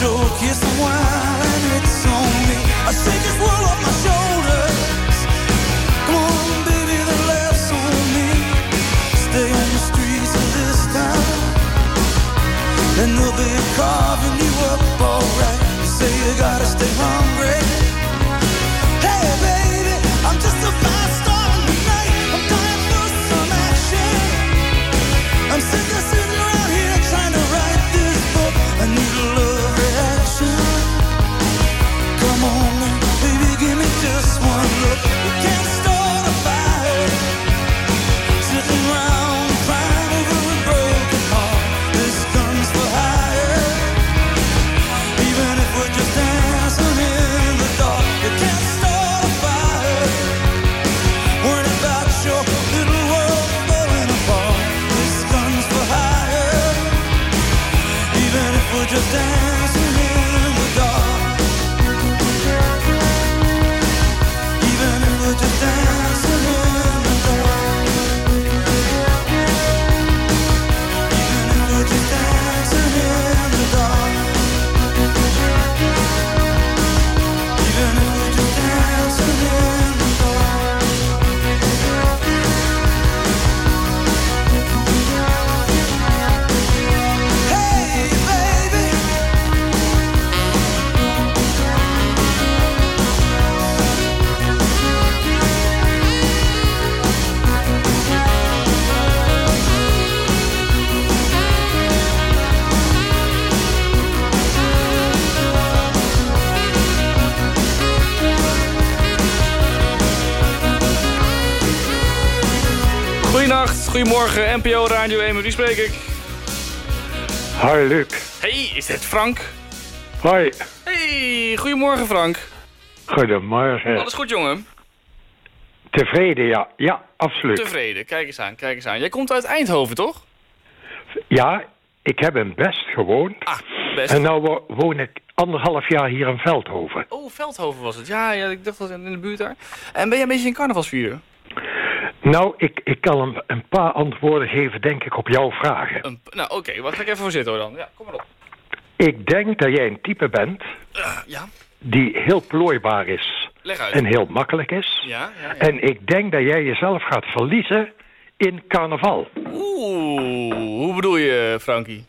joke, some wine, and it's on me. I shake this world off my shoulders. Come on, baby, the laughs on me. Stay on the streets of this town, and they'll be carving you up alright. You say you gotta stay goedemorgen, NPO Radio 1, met wie spreek ik? Hoi Luc. Hey, is dit Frank? Hoi. Hey, goedemorgen Frank. Goedemorgen. Alles goed jongen? Tevreden, ja. Ja, absoluut. Tevreden, kijk eens aan, kijk eens aan. Jij komt uit Eindhoven, toch? Ja, ik heb in Best gewoond. Ah, best. En nou wo- woon ik anderhalf jaar hier in Veldhoven. Oh, Veldhoven was het. Ja, ja, ik dacht dat in de buurt daar. En ben jij een beetje een carnavalsvieren? Nou, ik, ik kan een, een paar antwoorden geven, denk ik, op jouw vragen. Een, nou, oké, wat ga ik even voor zitten hoor dan? Ja, kom maar op. Ik denk dat jij een type bent Eh, ja, die heel plooibaar is leg uit. en heel makkelijk is. Ja, ja, ja. En ik denk dat jij jezelf gaat verliezen in carnaval. Oeh, hoe bedoel je, Frankie?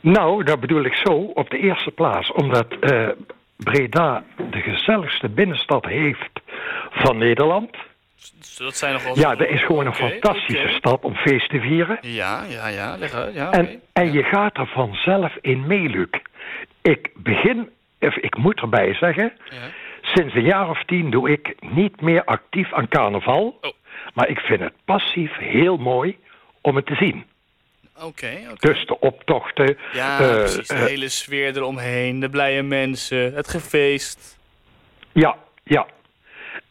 Nou, dat bedoel ik zo op de eerste plaats. Omdat eh, Breda de gezelligste binnenstad heeft van Nederland. Dat zijn nogal... Ja, dat is gewoon een fantastische stad om feest te vieren. Ja, ja, ja, leg uit. Ja, En, en je gaat er vanzelf in mee, Luc. Ik begin, of ik moet erbij zeggen... sinds een jaar of tien doe ik niet meer actief aan carnaval. Oh. Maar ik vind het passief heel mooi om het te zien. Oké, oké. Dus de optochten... Ja, eh, precies. De eh, hele sfeer eromheen, de blije mensen, het gefeest. Ja, ja.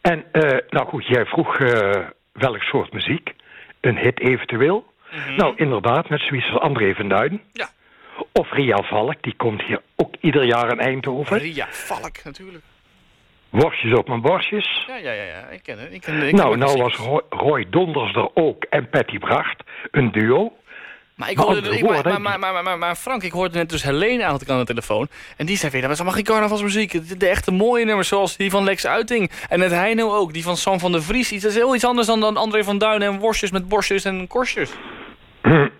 En, eh, nou goed, jij vroeg eh, welk soort muziek. Een hit eventueel. Nou, inderdaad, met zoiets als André van Duin. Mhm. Ja. Of Ria Valk, die komt hier ook ieder jaar in Eindhoven. Ria Valk, natuurlijk. Worstjes op mijn borstjes. Ja, ja, ja, ja. ik ken het. Ik ken, ik nou, ken nou was Roy, Roy Donders er ook en Patty Bracht. Een duo. Maar, ik hoorde, ik, maar, maar, maar, Frank, ik hoorde net dus Helene aan, aan de telefoon. En die zei weer, dat was allemaal geen carnavalsmuziek. De, de echte mooie nummers, zoals die van Lex Uiting. En het Heino ook, die van Sam van der Vries. Iets, dat is heel iets anders dan, dan André van Duin en worstjes met borstjes en korstjes.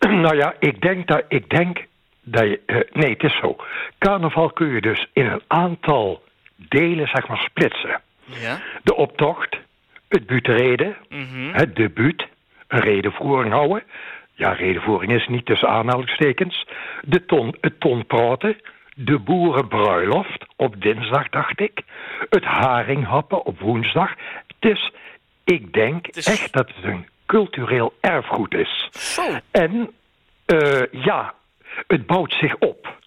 Nou ja, ik denk dat, ik denk dat je... eh, nee, het is zo. Carnaval kun je dus in een aantal delen, zeg maar, splitsen. Ja. De optocht, het buutreden, Mhm. het debuut, een redenvoering houden. Ja, redenvoering is niet tussen aanhalingstekens. De ton, het tonpraten, de boerenbruiloft op dinsdag, dacht ik. Het haringhappen op woensdag. Dus ik denk echt dat het een cultureel erfgoed is. En eh, ja, het bouwt zich op.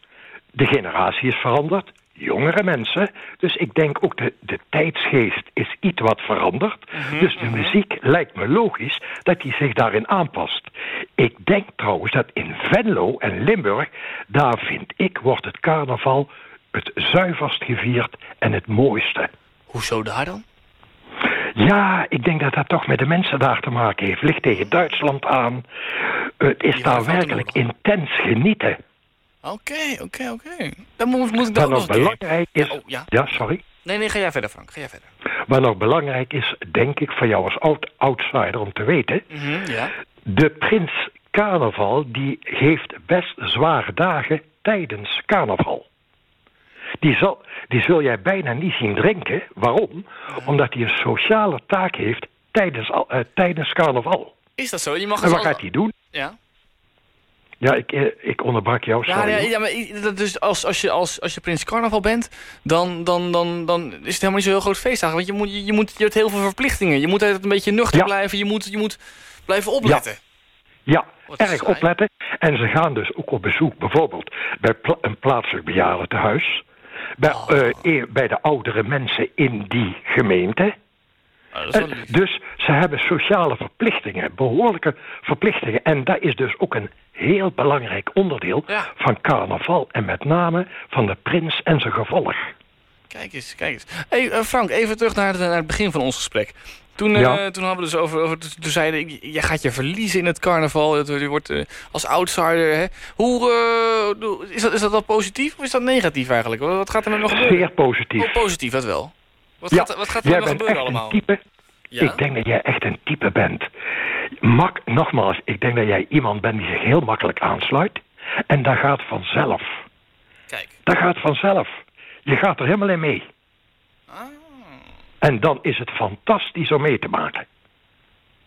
De generatie is veranderd, jongere mensen. Dus ik denk ook de, de tijdsgeest is iets wat veranderd. dus de muziek lijkt me logisch dat die zich daarin aanpast. Ik denk trouwens dat in Venlo en Limburg, daar vind ik, wordt het carnaval het zuiverst gevierd en het mooiste. Hoezo daar dan? Ja, ik denk dat dat toch met de mensen daar te maken heeft. Ligt tegen Duitsland aan. Het is daar werkelijk intens genieten. Oké, oké, oké. Dan moet, moet ik dat nog keer. belangrijk is... Ja, oh, ja. ja, sorry. Nee, nee, ga jij verder, Frank. Ga jij verder. Wat nog belangrijk is, denk ik, voor jou als oud outsider om te weten... Mhm, ja. De prins carnaval die heeft best zware dagen tijdens carnaval. Die, zal, die zul jij bijna niet zien drinken. Waarom? Omdat hij een sociale taak heeft tijdens, eh, tijdens carnaval. Is dat zo? Je mag En dus wat al- gaat hij doen? Ja. Ja, ik, eh, ik onderbrak jou, Ja, sorry. ja, hoor. ja, maar dus als, als, je, als, als je Prins Carnaval bent, dan, dan, dan, dan is het helemaal niet zo'n heel groot feest eigenlijk. Want je, moet, je, je, moet, je hebt heel veel verplichtingen. Je moet altijd een beetje nuchter blijven. Je moet, je moet blijven opletten. Ja, Wat erg saai. opletten. En ze gaan dus ook op bezoek, bijvoorbeeld bij pla- een plaatselijk bejaardentehuis. Bij, Oh. eh, bij de oudere mensen in die gemeente. dat is wel Eh, dus ze hebben sociale verplichtingen, behoorlijke verplichtingen. En dat is dus ook een heel belangrijk onderdeel van carnaval. En met name van de prins en zijn gevolg. Kijk eens, kijk eens. hey, eh, Frank, even terug naar het, naar het begin van ons gesprek. Toen, eh, Ja. toen hadden we dus over, over toen zeiden je gaat je verliezen in het carnaval. Je wordt eh, als outsider. Hè? Hoe, eh, is, dat, is dat wel positief of is dat negatief eigenlijk? Wat gaat er nou nog gebeuren? Zeer positief. Oh, positief, dat wel. Wat Ja, gaat, er- wat gaat er jij gebeuren echt allemaal? Een type, Ja? Ik denk dat jij echt een type bent. Mak, nogmaals, ik denk dat jij iemand bent die zich heel makkelijk aansluit. En dat gaat vanzelf. Kijk. Dat gaat vanzelf. Je gaat er helemaal in mee. Ah. En dan is het fantastisch om mee te maken.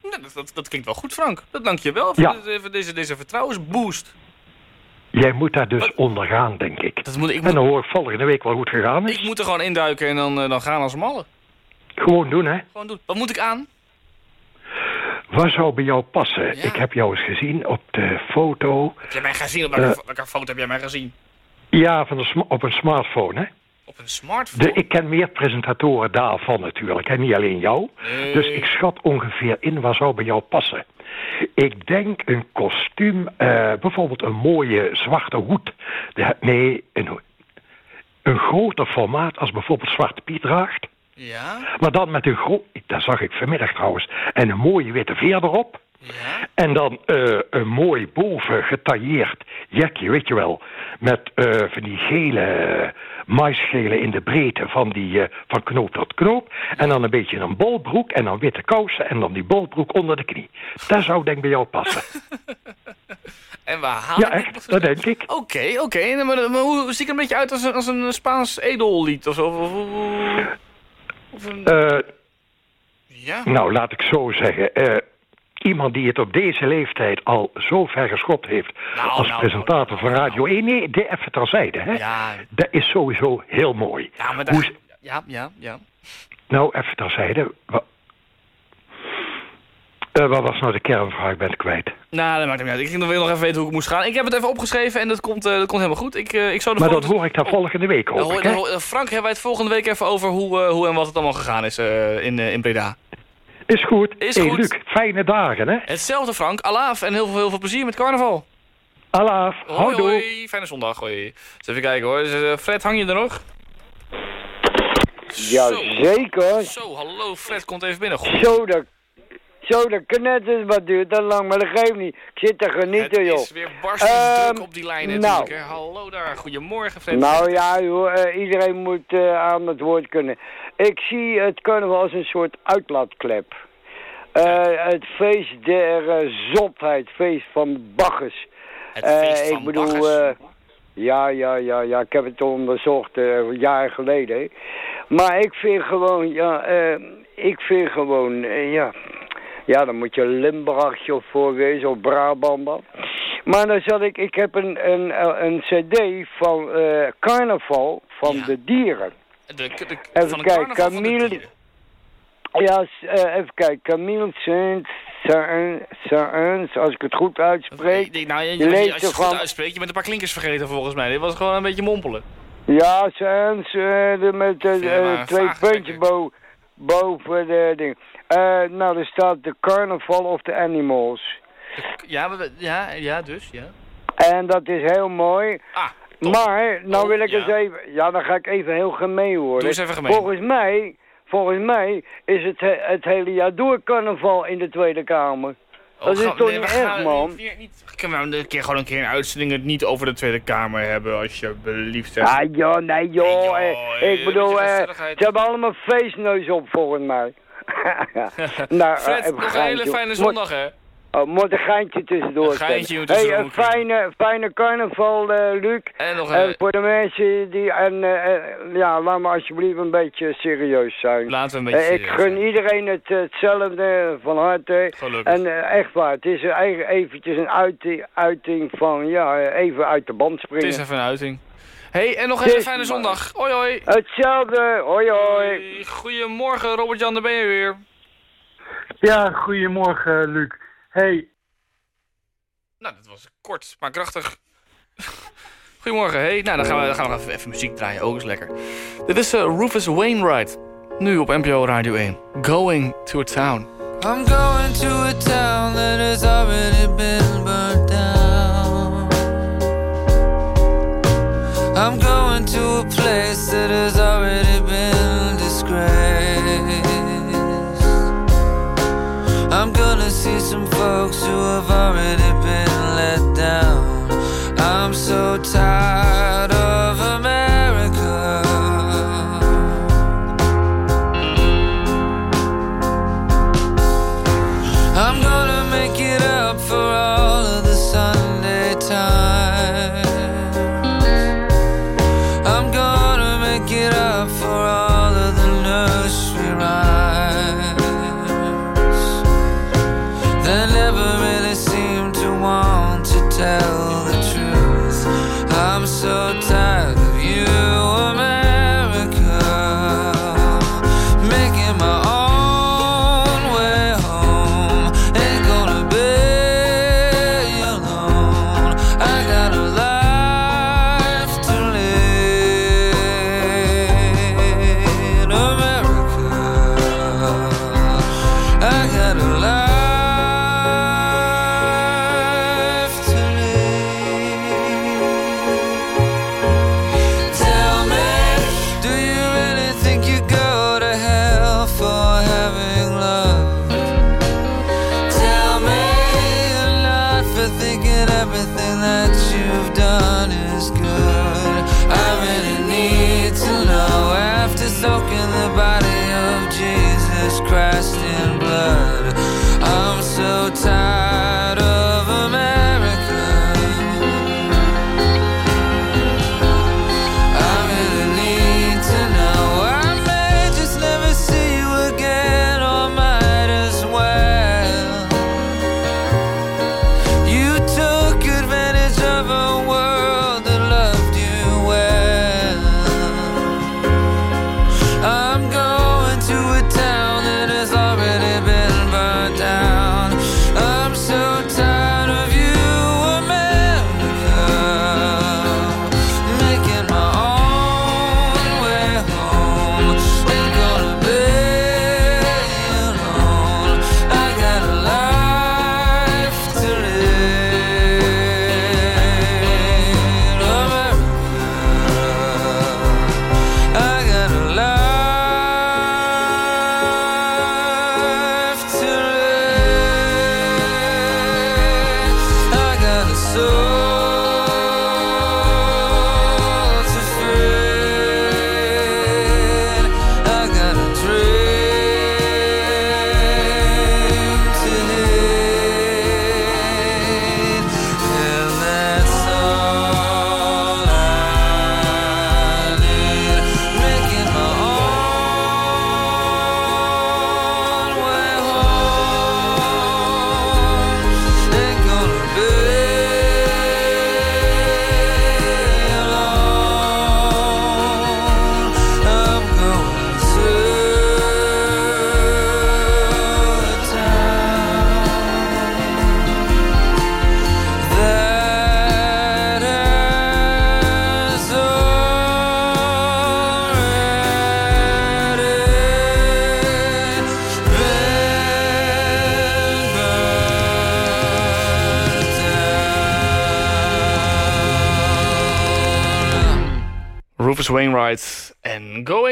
Nou, dat, dat, dat klinkt wel goed, Frank. Dat dank je wel voor Ja. deze, voor deze, deze vertrouwensboost. Jij moet daar dus ondergaan, denk ik. Dat moet, ik, En dan hoor ik volgende week wel goed gegaan is. ik moet er gewoon induiken en dan, eh, dan gaan als mallen. Gewoon doen, hè. Gewoon doen. Wat moet ik aan? Wat zou bij jou passen? Ik heb jou eens gezien op de foto. Heb jij mij gezien? Op welke, Eh. welke foto heb jij mij gezien? Ja, van op een smartphone, hè. Op een smartphone? De, ik ken meer presentatoren daarvan natuurlijk, en niet alleen jou. Nee. Dus ik schat ongeveer in wat zou bij jou passen. Ik denk een kostuum, eh, bijvoorbeeld een mooie zwarte hoed. De- nee, een, een groter formaat als bijvoorbeeld Zwarte Piet draagt. Ja? Maar dan met een groot, dat zag ik vanmiddag trouwens, en een mooie witte veer erop. En dan eh, een mooi boven getailleerd jekje, weet je wel. Met eh, van die gele uh, maisgele in de breedte van, die, eh, van knoop tot knoop. En dan een beetje een bolbroek en dan witte kousen en dan die bolbroek onder de knie. Dat zou denk ik bij jou passen. En waar haal ja, echt, dat denk ik. Oké, oké. Maar, maar hoe zie ik er een beetje uit als een, als een Spaans edellied of zo? Of, of- of een... Eh, ja? Nou, laat ik zo zeggen. eh, iemand die het op deze leeftijd al zo ver geschopt heeft als nou, presentator van Radio 1. Nee, dit even terzijde. Hè? Dat is sowieso heel mooi. Ja, maar Hoe is- Ja, ja, ja. nou, even terzijde. Eh, wat was nou de kernvraag? Ik ben het kwijt. Nou, dat maakt niet uit. Ik ging nog- wil nog even weten hoe ik moest gaan. Ik heb het even opgeschreven en dat komt, eh, dat komt helemaal goed. Ik, eh, ik zou de Maar dan volgende... hoor ik dat volgende week hoor ik, dan hè? hoor- eh, Frank, hebben wij het volgende week even over hoe, eh, hoe en wat het allemaal gegaan is eh, in, eh, in Breda. Is goed. Is Hey, goed. Luc, fijne dagen, hè? Hetzelfde Frank, alaaf en heel veel, heel veel plezier met carnaval. Alaaf, Hoi, hoi. Fijne zondag, hoi. Eens even kijken hoor. Dus, eh, Fred, hang je er nog? Jazeker. Zo, hallo Fred, komt even binnen. Goh. Zo, dat, zo, dat knettert wat duurt dat lang, maar dat geeft niet. Ik zit te genieten, Het joh. is weer barstens Ehm, druk op die lijnen nou. natuurlijk. Hè. Hallo daar, goedemorgen Fred. Nou ja, joh, eh, iedereen moet eh, aan het woord kunnen. Ik zie het carnaval als een soort uitlaatklep. Eh, het feest der zotheid, feest van Bacchus. Het feest van ik bedoel, Bacchus. ja, ja, ja, ja, ik heb het onderzocht eh jaren geleden. Maar ik vind gewoon, ja, ik vind gewoon, ja, ja, dan moet je Limburgje of voor wezen of Brabander. Maar dan zat ik, ik heb een, een, een cd van carnaval van de dieren. De, de, Even de kijken, van de Camille... Ja, even kijken. Camille Saint Saint, als ik het goed uitspreek. Denk, nou, je, je je, als je het goed uitspreekt, je bent een paar klinkers vergeten volgens mij. Dit was gewoon een beetje mompelen. Ja, Saint, met eh, Ja, maar eh, twee vaag puntjes bo boven de ding. Eh, nou, er staat de Carnival of the Animals. Ja, we- ja, ja, dus, ja. En dat is heel mooi. Ah, maar, nou Oh, wil ik ja. eens even... Ja, dan ga ik even heel gemeen worden. Doe eens even gemeen. Volgens mij, volgens mij is het he- het hele jaar door carnaval in de Tweede Kamer. Dat is Oh, toch niet erg, man? Kunnen we een keer gewoon een keer een uitzending het niet over de Tweede Kamer hebben, alsjeblieft. Ah, joh, nee, joh. Nee, eh, joh, ik eh, bedoel, eh, ze hebben allemaal feestneus op, volgens mij. nou, eh, Fred, nog een hele fijne zondag, hè? Oh, moet een geintje tussendoor Een geintje tussendoor hey, een fijne, fijne carnaval, eh, Luc. En nog En een... voor de mensen die... En, eh, eh, ja, laat me alsjeblieft een beetje serieus zijn. Laten we een beetje Eh, ik serieus gun iedereen het, hetzelfde van harte. Gelukkig. En eh, echt waar, het is eigen eventjes een uiting, uiting van, ja, even uit de band Het springen. is even een uiting. hey, en nog een Het hele is fijne zondag. Hoi, hoi. Hetzelfde, hoi hoi. Goedemorgen, Robert-Jan, daar ben je weer. Ja, goedemorgen, Luc. Hey, Nou, dat was kort, maar krachtig. Goedemorgen, hey. Nou, dan gaan we, dan gaan we nog even, even muziek draaien, ook eens lekker. Dit is eh, Rufus Wainwright, nu op NPO Radio 1. Going to a Town. I'm going to a town that has already been burned down. I'm going to a place that has already been disgraced. I'm gonna see some folks who have already been let down. I'm so tired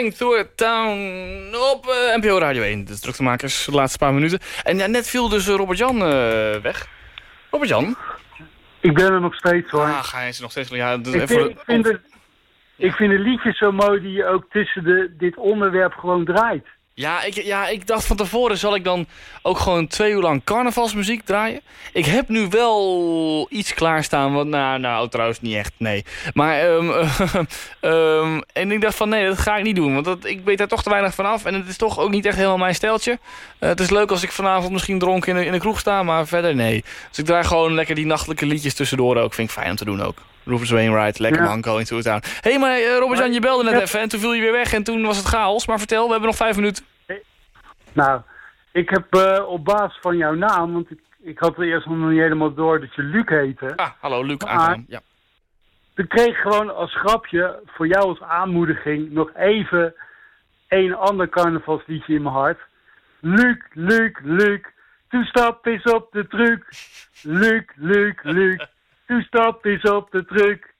Going Through a Town op eh, NPO Radio 1. De druktemakers, de laatste paar minuten. En ja, net viel dus eh, Robert-Jan eh, weg. Robert-Jan? Ik ben er nog steeds hoor. Ah, ga je ze nog steeds... Ja, dus ik, even- vind, ik, vind de, ik vind de liedjes zo mooi die je ook tussen de, dit onderwerp gewoon draait. Ja ik, ja, ik dacht van tevoren, zal ik dan ook gewoon twee uur lang carnavalsmuziek draaien? Ik heb nu wel iets klaarstaan, wat, nou, nou trouwens niet echt, nee. Maar, ehm, ehm, en ik dacht van nee, dat ga ik niet doen, want dat, ik weet daar toch te weinig van af. En het is toch ook niet echt helemaal mijn steltje. Eh, het is leuk als ik vanavond misschien dronken in de, in de kroeg sta, maar verder nee. Dus ik draai gewoon lekker die nachtelijke liedjes tussendoor ook, vind ik fijn om te doen ook. Rufus Wainwright, lekker Ja. man, going to town. Hé, hey, maar eh, Robert-Jan, je belde net Ja. even en toen viel je weer weg en toen was het chaos. Maar vertel, we hebben nog vijf minuten. Nou, ik heb eh, op basis van jouw naam, want ik, ik had er eerst nog niet helemaal door dat je Luc heette. Ah, hallo Luc, aangenaam. Ja. Ik kreeg gewoon als grapje, voor jou als aanmoediging, nog even een ander carnavalsliedje in mijn hart. Luc, Luc, Luc, toestap is op de truc. Luc, Luc, Luc, toestap is op de truc.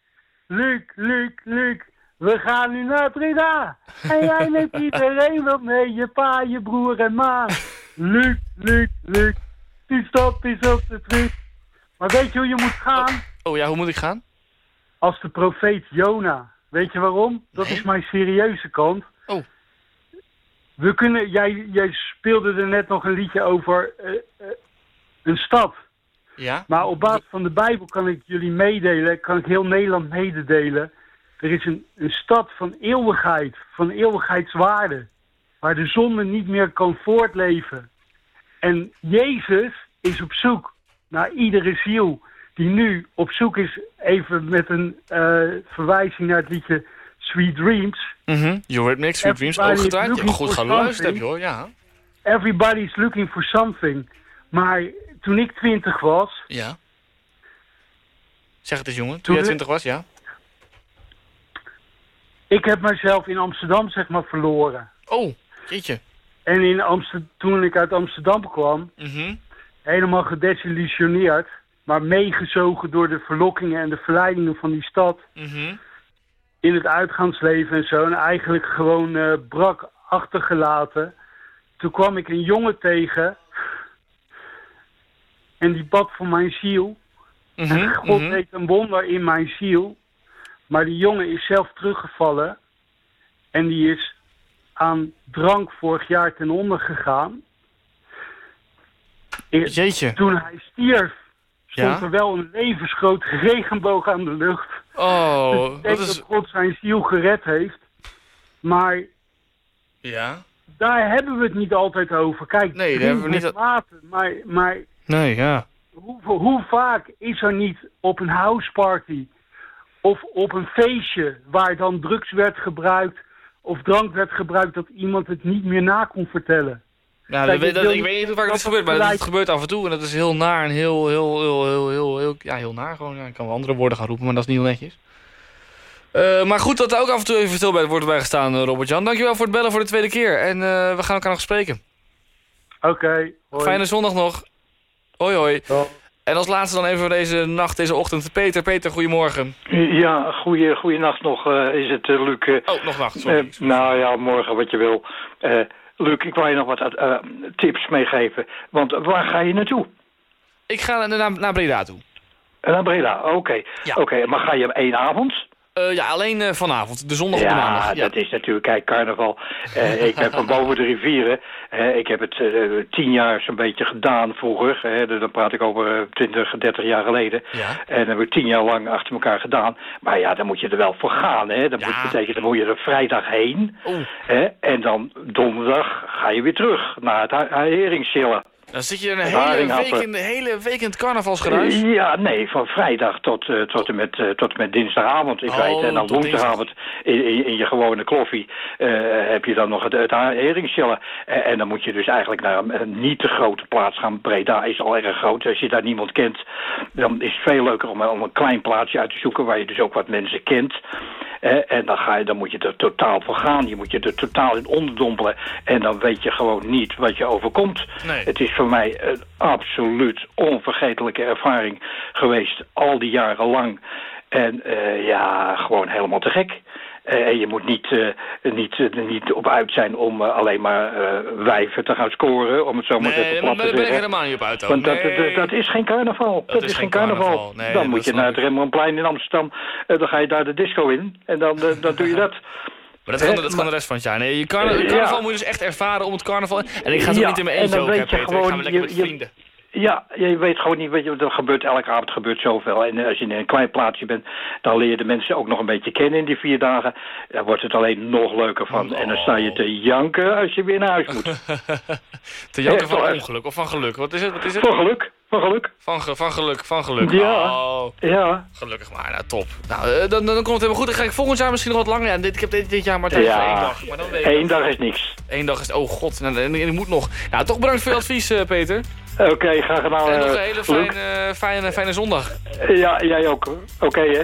Luc, Luc, Luc, we gaan nu naar Breda. En jij neemt iedereen wel mee, je pa, je broer en ma. Luc, Luc, Luc, toestap is op de truc. Maar weet je hoe je moet gaan? Oh ja, hoe moet ik gaan? als de profeet Jona. Weet je waarom? Dat is mijn serieuze kant. Oh. We kunnen, jij, jij speelde er net nog een liedje over eh, eh, een stad. Ja? Maar op basis van de Bijbel kan ik jullie meedelen, kan ik heel Nederland mededelen. Er is een, een stad van eeuwigheid, van eeuwigheidswaarde. Waar de zonde niet meer kan voortleven. En Jezus is op zoek naar iedere ziel die nu op zoek is, even met een eh, verwijzing naar het liedje Sweet Dreams. You heard me, Sweet Dreams, ook is Ja, goed je something. hoor, ja. Everybody's looking for something. Maar toen ik twintig was, Ja. Zeg het eens jongen, toen jij Toen- 20 was, ja. ik heb mezelf in Amsterdam zeg maar verloren. Oh, jeetje. En in Amster toen ik uit Amsterdam kwam, Mhm. helemaal gedesillusioneerd, maar meegezogen door de verlokkingen en de verleidingen van die stad. Mhm. in het uitgaansleven en zo. En eigenlijk gewoon eh, brak achtergelaten. Toen kwam ik een jongen tegen. En die bad voor mijn ziel. Mhm, En God mhm. deed een wonder in mijn ziel. Maar die jongen is zelf teruggevallen. En die is aan drank vorig jaar ten onder gegaan. Jeetje. Toen hij stierf, stond Ja? er wel een levensgrote regenboog aan de lucht. Oh, Dus ik denk dat is... dat God zijn ziel gered heeft. Maar Ja? daar hebben we het niet altijd over. Kijk, Nee, daar hebben we niet- maar, maar Nee, ja. hoe, hoe vaak is er niet op een houseparty of op een feestje waar dan drugs werd gebruikt of drank werd gebruikt dat iemand het niet meer na kon vertellen? Ja, Kijk, dat, weet- ik dat, ik weet niet hoe vaak dat het gebeurt, maar het gebeurt af en toe. En dat is heel naar en heel, heel, heel, heel, heel, heel, ja, heel naar gewoon. Ja, ik kan wel andere woorden gaan roepen, maar dat is niet heel netjes. Eh, maar goed dat er ook af en toe even stil bij wordt bijgestaan, eh, Robert-Jan. Dankjewel voor het bellen voor de tweede keer. En eh, we gaan elkaar nog spreken. Oké, hoi. Fijne zondag nog. Hoi, hoi. En als laatste dan even voor deze nacht, deze ochtend. Peter, Peter, goedemorgen. Ja, goeie, goeienacht nog eh, is het, eh, Luc. eh. Oh, nog nacht, sorry. Nou ja, morgen wat je wil. Luc, ik wil je nog wat tips meegeven. Want waar ga je naartoe? Ik ga naar, naar Breda toe. Naar Breda, oké. Oké, maar ga je één avond? Eh, ja, alleen eh, vanavond. De zondag op de Ja, maandag. Ja, dat is natuurlijk, kijk, carnaval. Eh, ik ben van boven de rivieren. Ik heb het tien jaar zo'n beetje gedaan vroeger. dus dan praat ik over 20, 30 jaar geleden. En dat heb ik tien jaar lang achter elkaar gedaan. Maar ja, dan moet je er wel voor gaan. Hè. Dat moet betekenen, dan moet je er vrijdag heen. Hè, en dan donderdag ga je weer terug naar het heringschillen. Dan zit je een hele week, haringhappen. in, de hele week in het carnavalsgeruis. Ja, nee, van vrijdag tot, eh, tot, en, met, eh, tot en met dinsdagavond in Oh, feite. En dan woensdagavond in, in, in je gewone kloffie eh, heb je dan nog het, het. En, en dan moet je dus eigenlijk naar een, een niet te grote plaats gaan. Breda is al erg groot. Als je daar niemand kent, dan is het veel leuker om, om een klein plaatsje uit te zoeken... waar je dus ook wat mensen kent. Eh, en dan, ga je, dan moet je er totaal voor gaan. Je moet je er totaal in onderdompelen. En dan weet je gewoon niet wat je overkomt. Nee. Het is voor mij een absoluut onvergetelijke ervaring geweest. Al die jaren lang. En eh, ja, gewoon helemaal te gek. Eh, en je moet niet, eh, niet, eh, niet op uit zijn om alleen maar wijven te gaan scoren, om het zo maar Nee, maar plat daar te ben ik helemaal niet op uit. Want dat, Nee. dat, dat is geen carnaval. Dat, is, geen carnaval. Nee, dan moet je naar het Rembrandtplein in Amsterdam. dan ga je daar de disco in. En dan, dan doe je dat. Maar dat kan, dat kan de rest van het jaar. Nee, je carna- je carnaval ja. moet je dus echt ervaren om het carnaval. En ik ga het ook niet in mijn en eentje ook, weet je Peter. Ik ga gewoon, lekker je- met je- vrienden. Ja, je weet gewoon niet, weet je, er gebeurt elke avond gebeurt zoveel. En eh, als je in een klein plaatsje bent, dan leer je de mensen ook nog een beetje kennen in die vier dagen. Daar wordt het alleen nog leuker van. En dan sta je te janken als je weer naar huis moet. Te janken Echt van ongeluk of van geluk. Wat is het? Wat is het? Van geluk, van geluk. Van, ge- van geluk, van geluk. Ja, Oh. ja. Gelukkig maar, nou top. Nou, eh, dan, dan komt het helemaal goed. Dan ga ik volgend jaar misschien nog wat langer. Ja, dit, ik heb dit, dit jaar maar tegen Ja, één dag. Maar dan weet het. dag is niks. Eén dag is... Oh god, nou, en ik moet nog. Nou, toch bedankt voor je advies, eh, Peter. Oké, graag gedaan. En nog eh, een hele Luc. fijne, fijne, fijne zondag. Ja, jij ook. Oké, hè.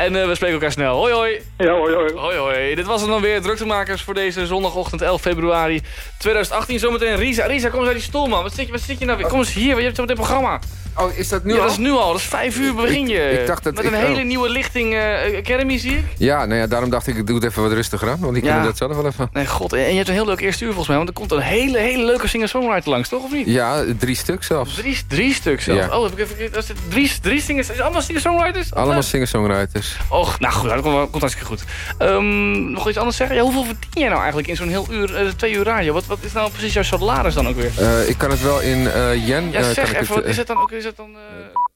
En eh, we spreken elkaar snel. Hoi hoi. Ja, hoi hoi. Hoi hoi. Dit was het dan weer. Druktemakers voor deze zondagochtend 11 februari 2018. Zometeen Risa. Risa, kom eens uit die stoel man. Wat zit je, wat zit je nou weer? Kom eens hier, je hebt zometeen programma. Oh, is dat nu ja, al? dat is nu al. Dat is vijf uur begin je. Ik- ik dacht dat Met ik- een hele oh. nieuwe lichting eh, Academy zie ik. Ja, nou ja, daarom dacht ik, ik doe het even wat rustiger aan. Want die kunnen dat zelf wel even. Nee, god. En je hebt een heel leuk eerste uur volgens mij. Want er komt een hele, hele leuke singer-songwriter langs, toch? Of niet? Ja, drie stuk zelfs. Drie, drie stuks zelfs. Oh, heb ik even... Dat is drie, drie singers. Allemaal singer-songwriters? Allemaal singer-songwriters. Och, nou goed, dat komt, komt hartstikke goed. Ehm, nog iets anders zeggen? Ja, hoeveel verdien jij nou eigenlijk in zo'n heel uur, eh, twee uur radio? Wat, wat is nou precies jouw salaris dan ook weer? Eh, ik kan het wel in yen... Ja, zeg kan ik even, wat is het dan ook? Is to tą euh, euh,